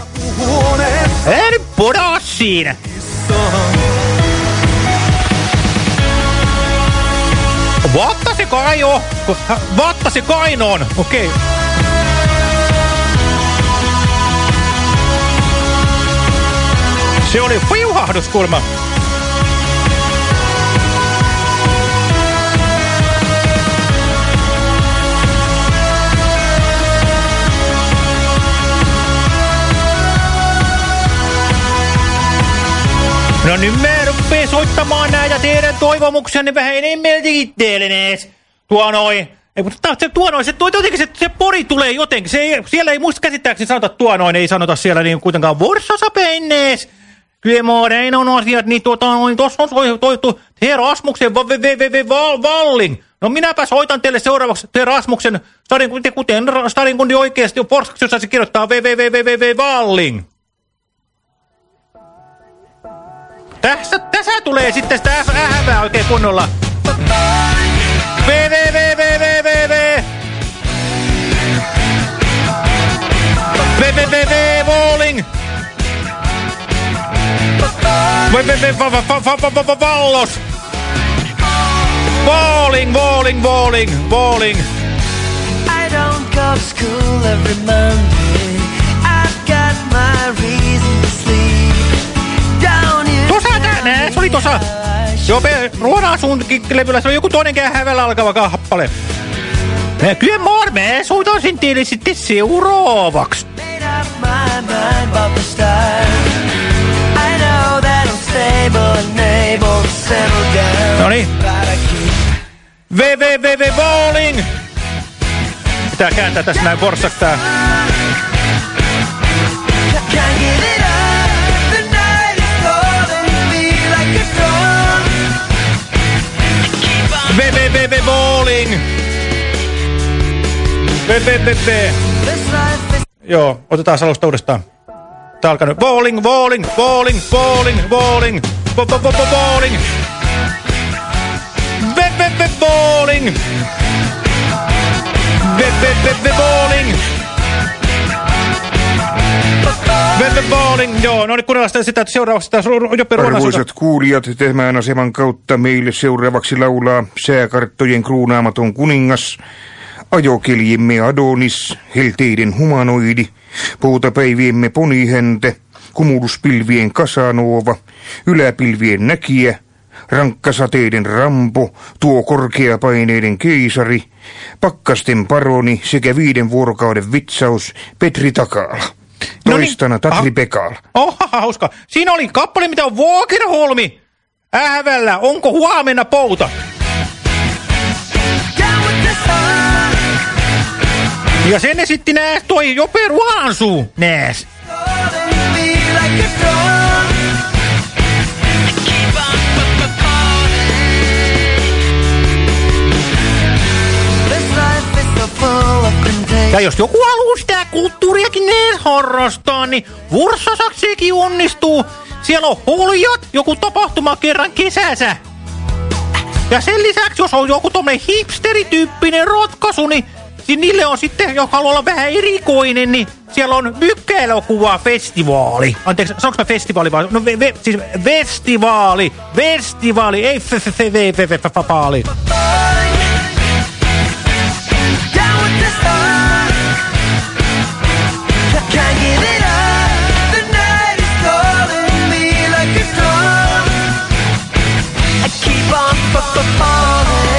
Nyt poraa siinä. Vatta se kai on. Vatta se kain on. Okei. Okay. Se oli piuhahdus kulma. No nyt mä rupeen soittamaan näitä teidän toivomuksianne vähän enemmältikin teille ees. Tuo noin. Ei, mutta se tuo noin, se, tuo, se, se pori tulee jotenkin. Se ei, siellä ei muista käsittääkseni sanota tuo noin, ei sanota siellä niin kuitenkaan vorsasapennees. Kyllä mä näin on asiat, niin tuota noin, tossa on soitettu T. Rasmuksen va, v, v, v, v, val, Valling. No minäpä soitan teille seuraavaksi T. Rasmuksen stadin, kuten, kuten stadin kundi oikeasti on porskaksi, jossa se kirjoittaa v, v, v, v, v, v, Valling. Tässä, tässä tulee sitten sitä ähvää oikein kunnolla. V, v, v, v, v, v, v. V, v, v, v, Walling. V, v, v, va, va, va, va, va, va, va, Vallos. Walling, Walling, Walling, Walling. I don't go to school every. Tuossa. Sun levyllä, se on joku toinen hävällä alkava kappale. Kyllä morme, soitan sen teille sitten seuraavaksi. I keep www bowling. Pitää kääntää tässä näin borsaksi tää. Joo, otetaan alusta uudestaan. Tää alkaa nyt. Bowling, bowling, bowling, bowling, bowling, bo bo bo bo bowling. bowling. bowling. bowling. Joo, no niin kuunnellaan sitä- sitä seuraavaksi taas. Arvoisat kuulijat, tämän aseman kautta meille seuraavaksi laulaa sääkarttojen kruunaamaton kuningas, ajokeljimme Adonis, helteiden humanoidi, puutapäiviemme ponihäntä, kumuluspilvien kasanova, yläpilvien näkijä, rankkasateiden rampo, tuo korkeapaineiden keisari, pakkasten paroni sekä viiden vuorokauden vitsaus Petri Takala. Toistana Tatri Pekala. Oh, hauska. Siinä oli kappale, mitä on Walkerholmi. Ähvällä, onko huomenna pouta? Ja sen esitti nääs toi Jope Ruansu, nääs. Ja jos joku haluaa sitä kulttuuriakin nääs harrastaa, niin Vursasaksekin onnistuu. Siellä on huljat, joku tapahtuma kerran kesässä. Ja sen lisäksi, jos on joku tommonen hipsterityyppinen ratkaisu, niin niin niille on sitten, jos haluaa olla vähän erikoinen, niin siellä on mykkäelokuvafestivaali. Anteeksi, sanoinko mä festivaali vai? No ve, ve, siis festivaali, festivaali, ei f f f f f f faali.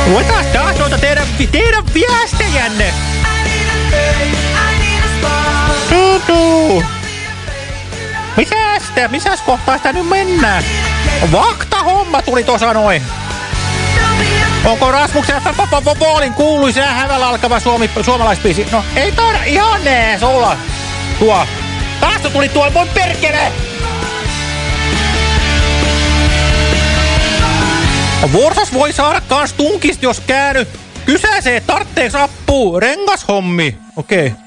Luetaan noita teidän, teidän viestejänne. Tutu. Mitäs te, misäs kohtaa sitä nyt mennään? Vakta homma tuli tuossa noin. Onko Rasmuksen Voolin kuuluisa hävällä alkava suomi, suomalaispiisi? No ei taida ihan nees olla. Tuo. Taas tuli tuo, voi perkele! Vuorsas voi saada kans tunkista, jos käänny kysäisee tartteeksi appuu rengashommi. Okei. Okay.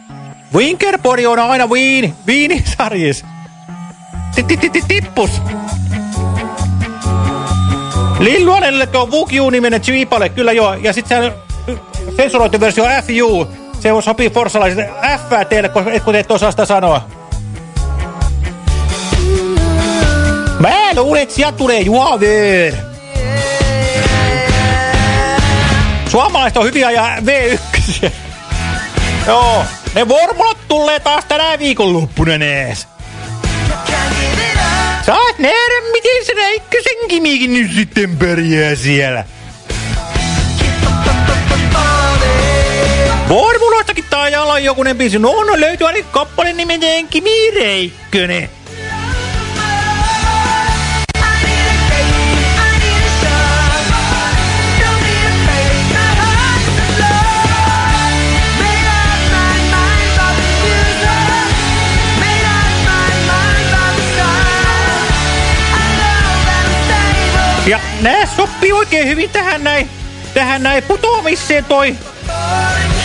Winkerpori on aina viini, viinisarjis. Tippus. Lilluanelle on Wukju-niminen Jeepale, kyllä joo. Ja sit se sensuroitu versio FU. Se sopii forsalaiset F teille, kun te et osaa sitä sanoa. Mä luulen, että sieltä tulee juover. Suomalaiset on hyviä ja V1. Joo, ne vormulat tulee taas tänään viikonloppuna nees. Saat nähdä, miten se räikkösen kimikin nyt sitten pärjää siellä. Vormuloistakin taitaa olla jokunen biisi. No, no löytyy ainakin kappale nimeltään Kimi Räikkönen. Nää sopii oikein hyvin tähän näin, tähän näin putoamiseen toi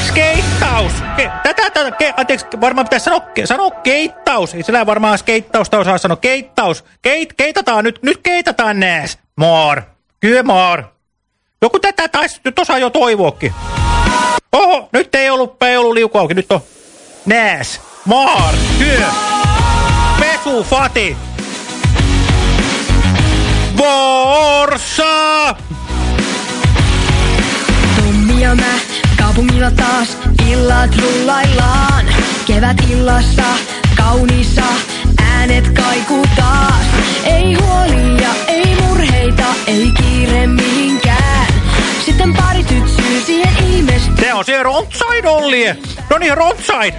skeittaus. Ke, tätä, tätä ke, anteeksi, varmaan pitäisi sanoa, ke, sanoa keittaus. Ei sillä varmaan skeittausta osaa sanoa. Keittaus. Keit, keitataan nyt, nyt keitataan nääs. Moor. Kyllä moor. Joku tätä taisi nyt osaa jo toivoakin. Oho, nyt ei ollut, ei ollut liuku auki. Nyt on nääs. Maar. Työ. Pesu. Fati. Vorsa! Tommi ja mä kaupungilla taas illat rullaillaan. Kevät illassa kauniissa äänet kaikuu taas. Ei huolia, ei murheita, ei kiire mihinkään. Sitten pari tytsyy siihen ihmestyy. Se on se Rontside Olli. No niin, Rontside.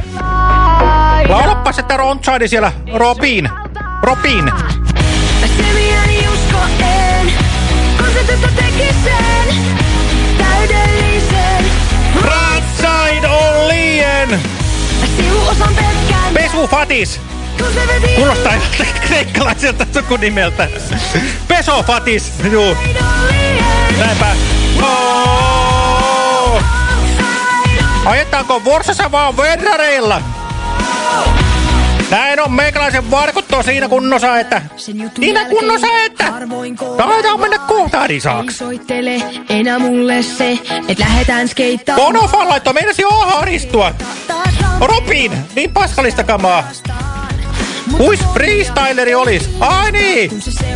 Laulapas, että Rontside siellä. Robin. Robin. Semiäni en, kun se tyttö teki sen täydellisen. Ollien. Sivuosan pelkkään. Pesu Fatis. Kuulostaa kreikkalaiselta sukunimeltä. Peso Fatis. Juu. Näinpä. Oh! Ajetaanko Vorsassa vaan verrareilla? Näin on meikäläisen varkuttua siinä kunnossa, että... Siinä kunnossa, että... Taitaa mennä kohtaan isaaksi. Soittele enää mulle se, et lähetään skeittaa. Bonofan laittoi meinasi jo haristua. Robin, niin paskallista kamaa. Kuis freestyleri olis? Ai niin!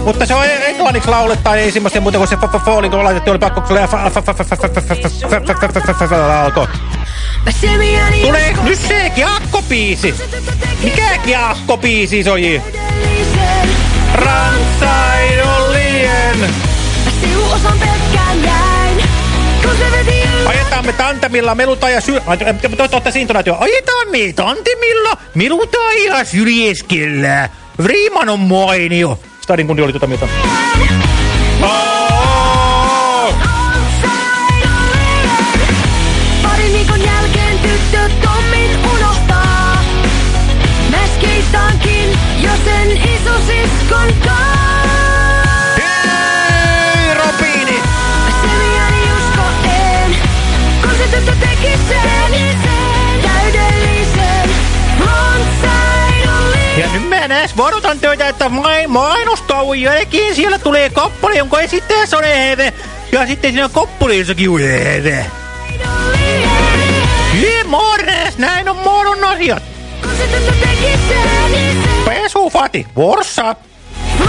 Mutta se on englanniksi laulettaa, ei semmoista muuta kuin se fooli, kun laitettiin, oli pakko, kun se alkoi. Tulee nyt se kiakkopiisi. Mikä kiakkopiisi soji? Rantsaidollien. Sivuosan Ajetaan niin me tantamilla, melutaan ja syr... Totta sintonaatio. Ajetaan me tantamilla, melutaan ja syrjeskellä. Riiman on mainio. Stadin kundi oli tuota mieltä. Ja nyt mä näes varoitan töitä, että main, mainostauon jälkeen siellä tulee kappale, jonka esittäjässä on Eeve. Ja sitten siinä kappaleessakin on Eeve. Mornes, näin on moron asiat. Pesu, Fati, Vorsa.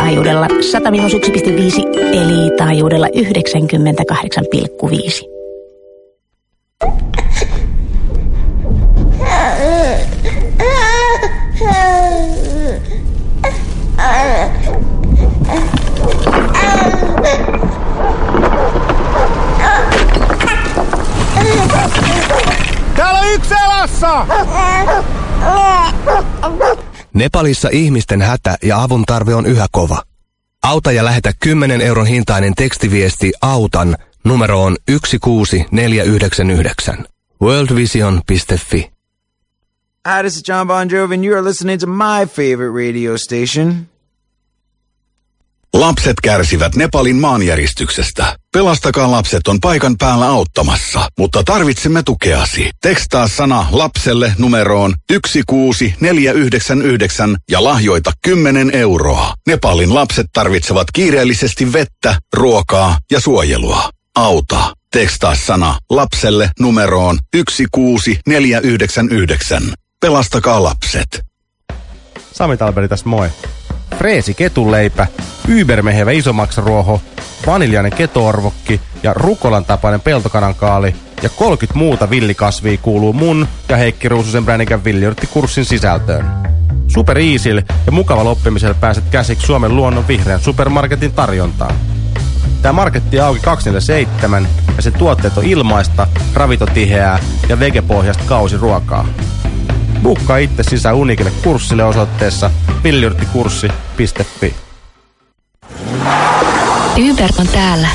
taajuudella 101,5 eli taajuudella 98,5. Täällä on yksi elassa! Nepalissa ihmisten hätä ja avun tarve on yhä kova. Auta ja lähetä 10 euron hintainen tekstiviesti Autan numeroon 16499. worldvision.fi Hi, this is John Bon Jovi, and you are listening to my favorite radio station. Lapset kärsivät Nepalin maanjäristyksestä. Pelastakaa lapset on paikan päällä auttamassa, mutta tarvitsemme tukeasi. Tekstaa sana lapselle numeroon 16499 ja lahjoita 10 euroa. Nepalin lapset tarvitsevat kiireellisesti vettä, ruokaa ja suojelua. Auta. Tekstaa sana lapselle numeroon 16499. Pelastakaa lapset. Sami Talberi tässä moi. Freesi ketuleipä, ybermehevä isomaksaruoho, vaniljainen ketoorvokki ja rukolan tapainen peltokanankaali ja 30 muuta villikasvia kuuluu mun ja Heikki Ruususen brännikän villiyrttikurssin sisältöön. Super Easyl ja mukavalla oppimisella pääset käsiksi Suomen luonnon vihreän supermarketin tarjontaan. Tämä marketti auki 247 ja sen tuotteet on ilmaista, ravitotiheää ja vegepohjaista kausiruokaa. Bukkaa itse sisään unikille kurssille osoitteessa villiyrttikurssi.fi. Uber on täällä.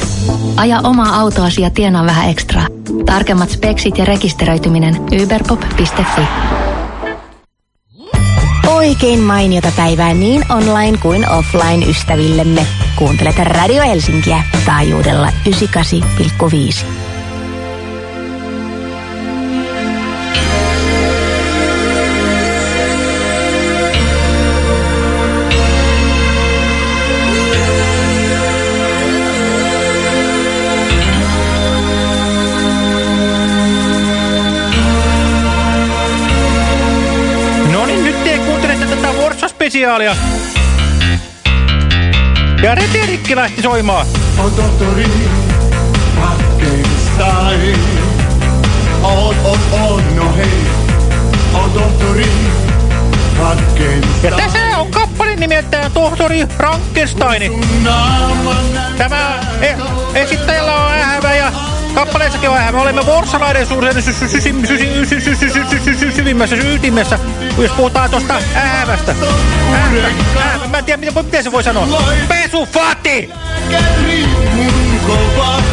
Aja omaa autoasi ja tienaa vähän ekstra. Tarkemmat speksit ja rekisteröityminen uberpop.fi. Oikein mainiota päivää niin online kuin offline ystävillemme. Kuuntelet Radio Helsinkiä taajuudella 98,5. Forssa-spesiaalia. Ja Reterikki lähti soimaan. On tohtori Frankenstein. On, on, on, no hei. On tohtori. Ja tässä on kappale nimeltään Tohtori Frankenstein. Tämä e esittäjällä on ähävä kappaleessakin on ähävä. Olemme Vorsalaiden suuren syvimmässä ytimessä, jos puhutaan tuosta ähävä. Mä en tiedä, miten, se voi sanoa. Pesufati! Kova kuuri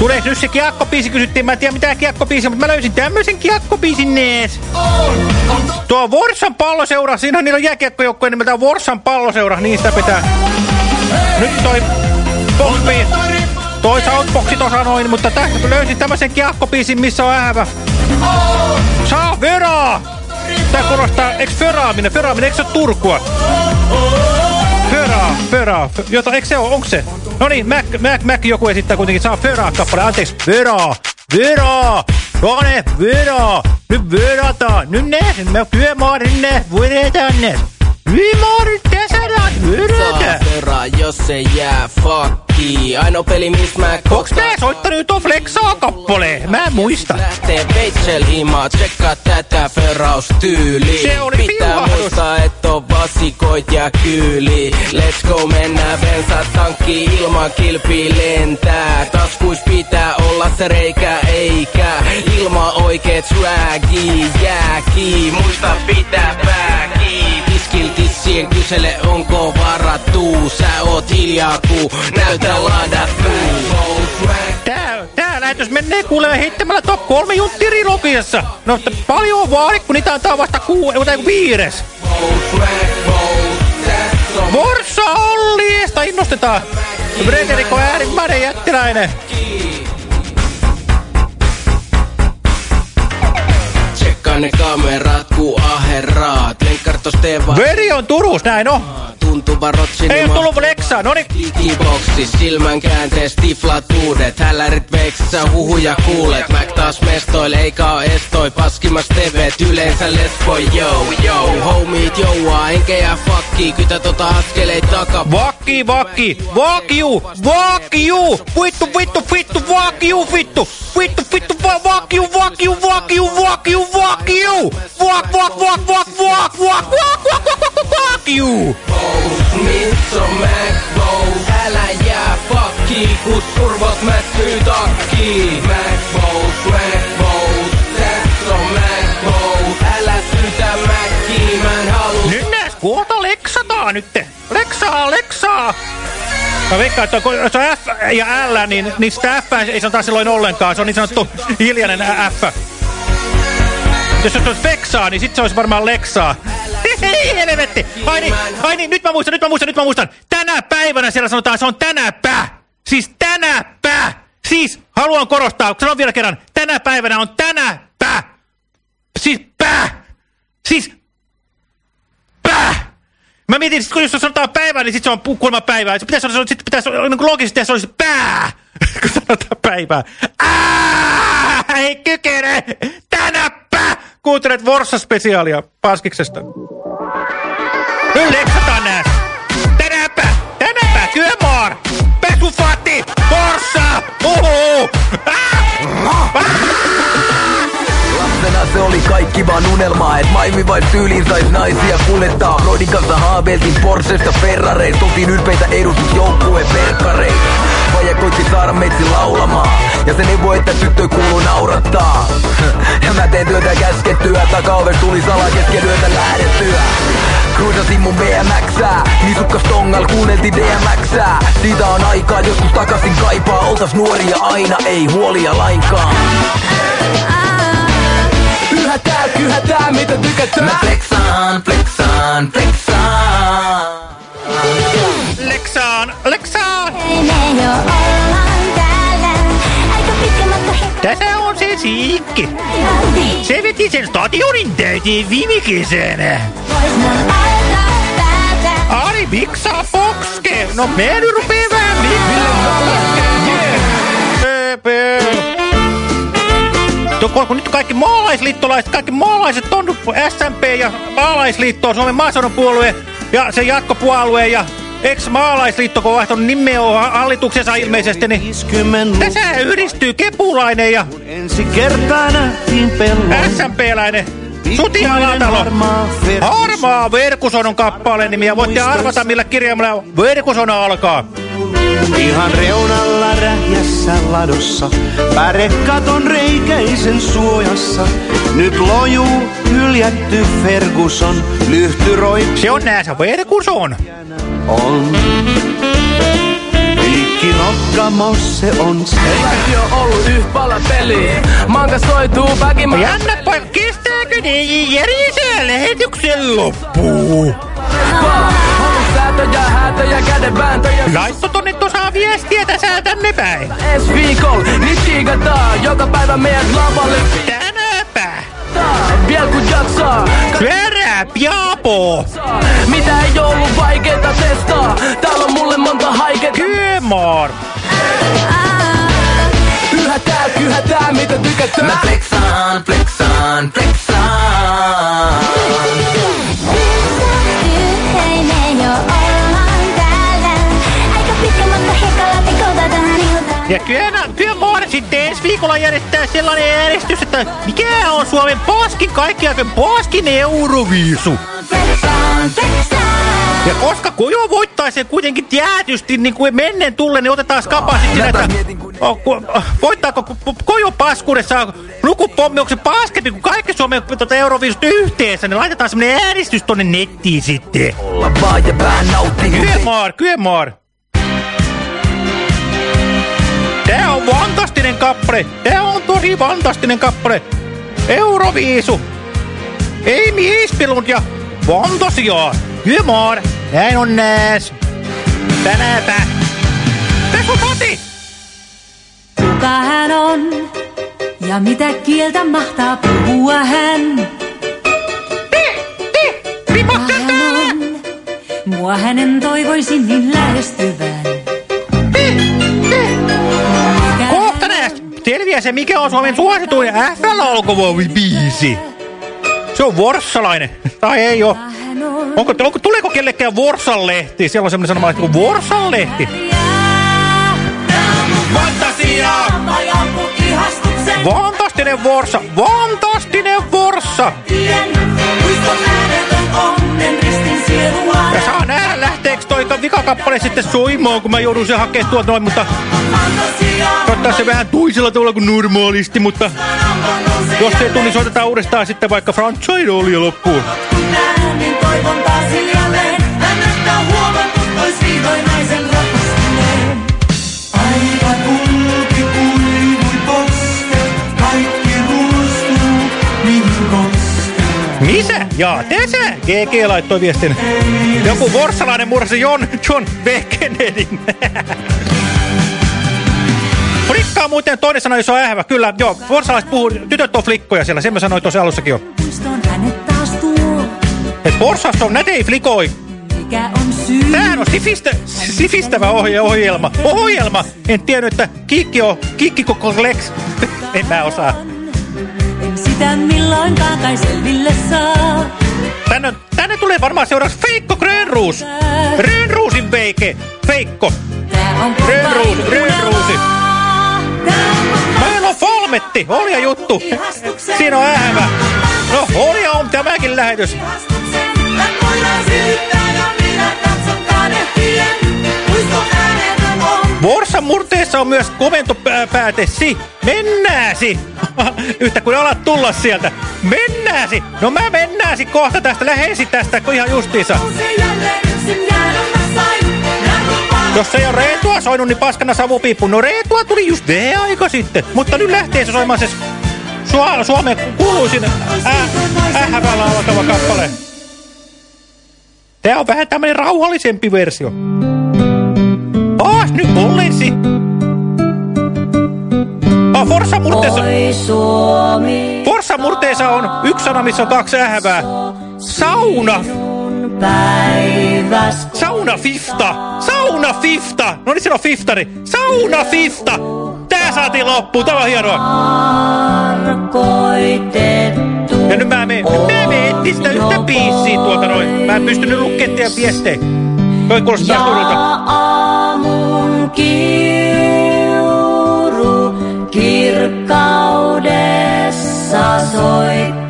Tuleeko nyt se kiekkobiisi, kysyttiin. Mä en tiedä mitä kiekkobiisi, mutta mä löysin tämmöisen kiekkobiisin nees. Tuo Vorsan palloseura, siinä on niillä on jääkiekkojoukkoja nimeltään Vorsan palloseura, sitä pitää. Nyt toi poppi, toi soundboxi tuossa noin, mutta tästä löysin tämmöisen kiekkobiisin, missä on ähävä. Saa veraa! Tää korostaa, eiks föraaminen, föraaminen, eiks se Turkua? Föraa, föraa, fö, jota, eikö se ole, onko se? No niin, Mac, Mac, Mac joku esittää kuitenkin, saa föraa kappale, anteeksi, föraa, föraa, Rone, föraa, nyt förataan, nyt ne, me työmaarin ne, voidaan ne. Kesällä, förataan. Saa seuraa, jos se jää fucki. Ainoa peli, miss mä Onks tää soittanut tuon Flexaa kappale? Mä en muista. Lähtee Peitsel himaa, tsekkaa tätä föraustyyli. Se oli Pitää piuhahdus. muistaa, että on vasikoit ja kyyli. Let's go, mennään bensatankki ilman kilpi lentää. Taskuis pitää olla se reikä eikä ilman oikeet swagi jääki. Muista pitää pää Tiskil tissien kysele onko varattu. Sä oot hiljaa ku näytä ladattu. Tää, tää lähetys menee kuulee heittämällä top kolme junttitrilogiassa. No että paljon on vaadit, kun niitä antaa vasta kuu, joku viides. Vorsa Olliesta innostetaan. Frederik on äärimmäinen jättiläinen. Tsekkaa ne kamerat ku aherraat. Lenkkartos tee vaan Veri on Turus, näin on. tuntuva rotsin. Ei oo tullut Lexaa, noniin. Digiboksi, silmän kääntees tiflatuudet. Hälärit veiksessä huhuja kuulet. Mac taas mestoil, eikä oo estoi. Paskimas tevet, yleensä let's boy, yo, yo. Homiit jouaa, henkeä fucki. Kytä tota askeleit taka. Vakki, vakki, vakju, vakju, vittu, vittu, vittu, vakju, vittu, vittu, vittu, va- vakju, vakju, vakju, vakju, vakju, vak, vak, vak, vak, vak, vak, vak, vak, vak, vak, vakju. Missä on Mac Bose? Älä jää fucki, kun survot mätkyy takki. Mac Bose, Mac Bose, tässä on Mac. Älä syytä Mackiin, mä en halua Nyt näes, kohta leksataan nytte. Leksaa, leksaa. Mä veikkaan, että kun se on F ja L, niin, niin sitä F ei sanota silloin ollenkaan. Se on niin sanottu hiljainen F. Jos se olisi Veksaa, niin sit se olisi varmaan Leksaa. Helvetti! Ai niin, ai niin, nyt mä muistan, nyt mä muistan, nyt mä muistan. Tänä päivänä siellä sanotaan, se on tänäpä. Siis tänäpä. Siis, haluan korostaa, sanon vielä kerran. Tänä päivänä on tänäpä. Siis pä. Siis Pää! Mä mietin, sit kun jos sanotaan päivää, niin sit se on kuulemma päivää. Se pitäisi olla, sit pitäisi olla niin loogisesti, se olisi pää! kun sanotaan päivää. Ää! Ei kykene! Tänäpä! Kuuntelet Vorsa-spesiaalia Paskiksesta. Nyt leksataan nää. Tänäpä! Työmaar! Pesufatti! Vorsa! Uhu! Lapsena se oli kaikki vaan unelmaa, et maimi vain tyyliin sais naisia kuljettaa. Broidin kanssa haaveiltiin Porschesta Ferrareista, oltiin ylpeitä edustusjoukkueen verkkareita. Vaija koitti saada meitsi laulamaan, ja se neuvoi, että tyttö kuuluu naurattaa. Ja mä teen työtä käskettyä, takaoves tuli salaa kesken yötä lähdettyä. Kruisasin mun BMXää, nisukkas tongal kuunneltiin DMXää. Siitä on aikaa, joskus takaisin kaipaa, oltas nuoria aina, ei huolia lainkaan. Yhä tää, kyhä tää, mitä tykätään. Mä flexaan, flexaan, flexaan. Leksaan! Leksaan! Tässä on se siikki. Se veti sen stadionin täyteen viime kesänä. Ari Miksa Foxke. No me nyt rupee vähän kun nyt kaikki maalaisliittolaiset, kaikki maalaiset on SMP ja maalaisliitto on Suomen maaseudun puolue ja se jatkopuolue ja ex-maalaisliitto, vaihtanut nimeä hallituksensa ilmeisesti, niin tässä yhdistyy kepulainen ja. SMP-läinen Suti Alatalo. Harmaa Verkuson on kappaleen nimi ja voitte arvata millä kirjaimella Verkuson alkaa. Ihan reunalla rähjässä ladossa, pärekaton reikäisen suojassa. Nyt lojuu hyljätty Ferguson, lyhtyroi. Se on nääsä Verkuson. On. Piikki nokkamos se on se. Kaikki on ollut yh pala peli. Manka soituu väkimä. Jännä paikka, kestääkö ne järjestää lähetyksen loppuun? Säätöjä, häätöjä, kädenvääntöjä. Laitto tonne tuossa viestiä tässä tänne päin. Ensi viikolla, niin tsiikataan. Joka päivä meidän lavalle. Tänäpä. Viel kun jaksaa. Piapo! Mitä ei ollut vaikeeta testaa. Täällä on mulle monta haiketta. Kyemar! Yhä tää, kyhä tää, mitä tykätään. Mä flexaan, flexaan, flexaan. Ja kyllä, kyllä sitten ensi viikolla järjestää sellainen järjestys, että mikä on Suomen paskin kaikkiakin paskin Euroviisu. Ja koska Kojo voittaa sen kuitenkin tietysti niin kuin menneen tulle, niin otetaan skapa sitten että oh, oh, voittaako Ko- Ko- Kojo paskuudessa lukupommi, onko se paskempi kuin kaikki Suomen tuota Euroviisut yhteensä, niin laitetaan semmonen äänestys tonne nettiin sitten. Ja vähän Tää on fantastinen kappale. Tää on tosi fantastinen kappale. Euroviisu. Ei miespelun ja fantasia. Kyemar. Näin on nääs. Tänäpä. Tässä on Pati. Kuka hän on ja mitä kieltä mahtaa puhua hän? Mua hänen toivoisin niin lähestyvän. Nääs. Selviää se, mikä on Suomen suosituin FL-alkuvuosi-biisi. Se on Vorssalainen. Tai ei oo. Onko, onko, tuleeko kellekään Vorsanlehti? Siellä on semmoinen sanoma kuin Vorsanlehti. Fantasia. Ihastuksen Fantastinen Vorsa! Fantastinen Vorsa! Ja saa nähdä lähteekö toi vikakappale sitten soimaan, kun mä joudun sen hakemaan tuolta noin, mutta ottaa se vähän toisella tavalla kuin normaalisti, mutta jos ei tule, niin soitetaan uudestaan sitten vaikka Franchise oli loppuun. Näen, niin toivon taas Jaa, tässä GG laittoi viestin. Joku vorsalainen mursi John, John V. Kennedyn. Flikka on muuten toinen sana, jos on ähvä. Kyllä, joo. Vorsalaiset puhuu, tytöt on flikkoja siellä. Sen mä sanoin tuossa alussakin jo. Et Vorsasta on nätei flikoi. Tämähän on sifistä, sifistävä ohje, ohjelma. Ohjelma! En tiennyt, että Kikki on Kikki koko Lex. en mä osaa. Sitä milloinkaan kai selville saa. Tänne, tänne tulee varmaan seuraavaksi Feikko Grönruus. Grönruusin veike. Feikko. Grönruus, Grönruusi. Meillä on Falmetti. Olja juttu. Siinä on ähvä. No, Olja on tämäkin lähetys. Vorsan murteessa on myös komentopäätesi. Mennääsi! Yhtä kun alat tulla sieltä. Mennääsi! No mä mennääsi kohta tästä, lähesi tästä ihan justiinsa. Se. Jos ei ole Reetua soinut, niin paskana savupiippu. No Reetua tuli just V-aika sitten. Mutta nyt lähtee se soimaan se Su Suomen kuuluisin ähävällä alkava kappale. Tää on vähän tämmönen rauhallisempi versio. Taas nyt poliisi. Oh, Forsa murteessa, Forsa murteessa on yksi sana, missä on kaksi ähävää. Sauna. Sauna Fifta. Sauna Fifta. No niin, siellä on Fiftari. Sauna Fifta. Tää saatiin loppuun. Tämä on hienoa. Ja nyt mä menen, mä menen etsiä sitä yhtä biisiä tuolta noin. Mä en pystynyt lukemaan teidän viestejä. Toi kuulostaa turulta. aamun kiuru kirkkaudessa soittaa,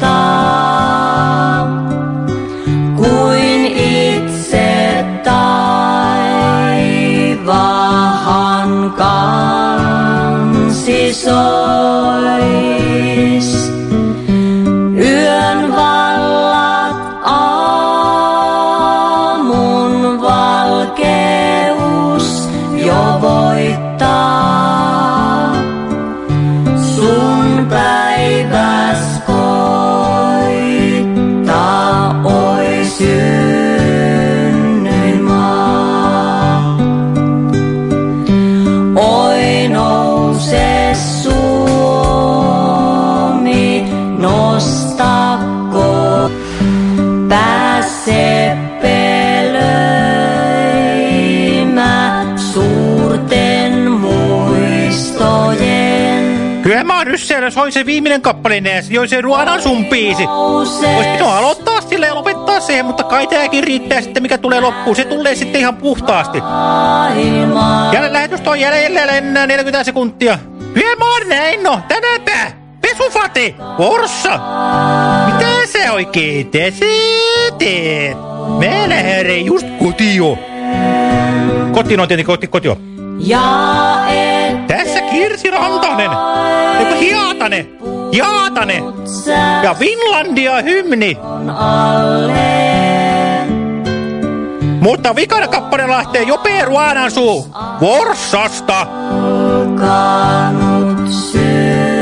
se se viimeinen kappale näes, joi se Ruanan sun biisi. Ois pitänyt aloittaa sille ja lopettaa siihen, mutta kai tääkin riittää sitten, mikä tulee loppuun. Se tulee sitten ihan puhtaasti. Ja lähetystä on jäljellä enää 40 sekuntia. Oon näin no, tänäpä. Pesufati, Vorssa. Mitä sä oikein tässä teet? Mä lähden just kotio. Kotiin on tietenkin koti, kotio. Ja et Kirsi Rantanen, eiku Hiatanen, Jaatanen ja Finlandia hymni. Mutta vikana kappale lähtee Jope Ruanansuu Vorsasta.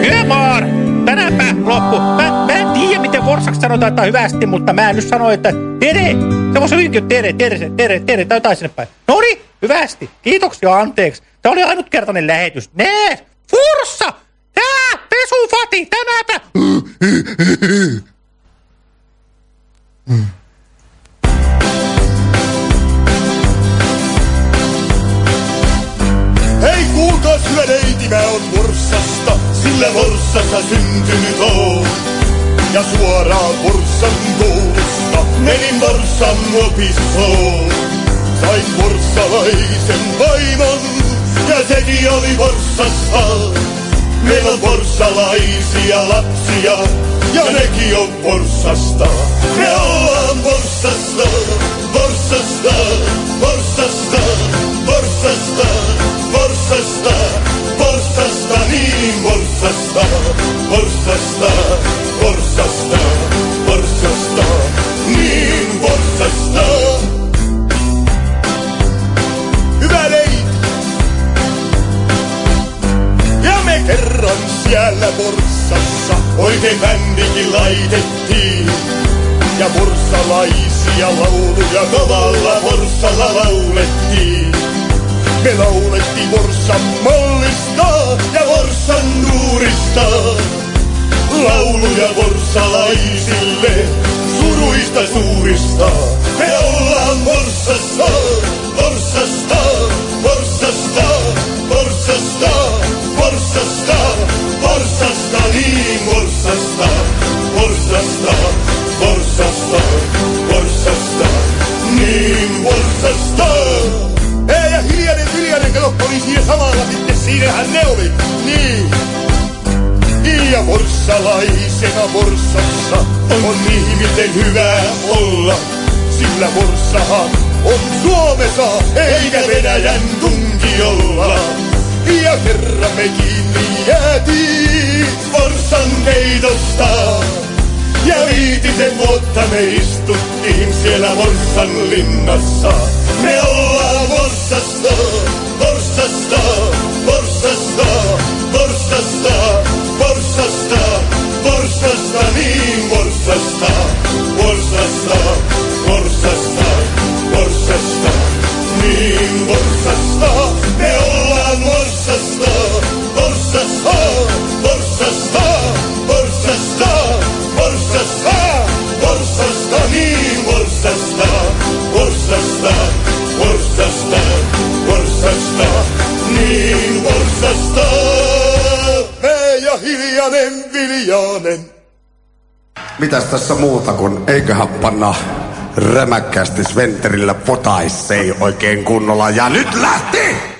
Hyömaar, tänäpä loppu. Mä, mä en tiedä, miten Vorsaksi sanotaan, että hyvästi, mutta mä nyt sanoin, että tere. Se voisi hyvinkin, tere, tere, tere, tere, tai jotain sinne päin. No niin, hyvästi. Kiitoksia, anteeksi. Tämä oli ainutkertainen lähetys. Nee, Forssa! Tää, pesufati, tänäpä. Hei kuulkaas hyvä neiti, mä oon Forssasta, sillä Forssassa syntynyt oon. Ja suoraan Forssan koulusta menin Forssan opistoon. Sain forssalaisen vaimon ja sekin oli Forssasta. Meillä on forssalaisia lapsia ja nekin on Forssasta. Me ollaan Forssasta, Forssasta, Forssasta, Forssasta, Forssasta, Forssasta, niin Forssasta, Forssasta, Forssasta, Forssasta, niin Forssasta. Kerran siellä Forssassa oikein bändikin laitettiin. Ja forssalaisia lauluja kovalla Forssalla laulettiin. Me laulettiin Forssan mallista ja Forssan nuurista. Lauluja forssalaisille suruista suurista. Me ollaan Forssasta, Forssasta, Forssasta, Forssasta, Forssasta, Forssasta, niin Forssasta, Forssasta, Forssasta, Forssasta, niin Forssasta. Ei ja hiljainen Viljanen, kato poliisia samalla sitten, siinähän ne oli, niin. Ja forssalaisena Forssassa on ihmisen hyvä olla, sillä Forssahan on Suomessa eikä Venäjän tunkiolla. Ja kerran me kiinni jäätiin Forssan keitosta. Ja viitisen vuotta me istuttiin siellä Forssan linnassa. Me ollaan Forssasta, Forssasta, Forssasta, Forssasta, Forssasta, Forssasta, niin Forssasta, Forssasta, niin. Me ollaan niin niin. Mitäs tässä muuta kuin eiköhän panna rämäkkästi Sventerillä potaissei oikein kunnolla. Ja nyt lähti!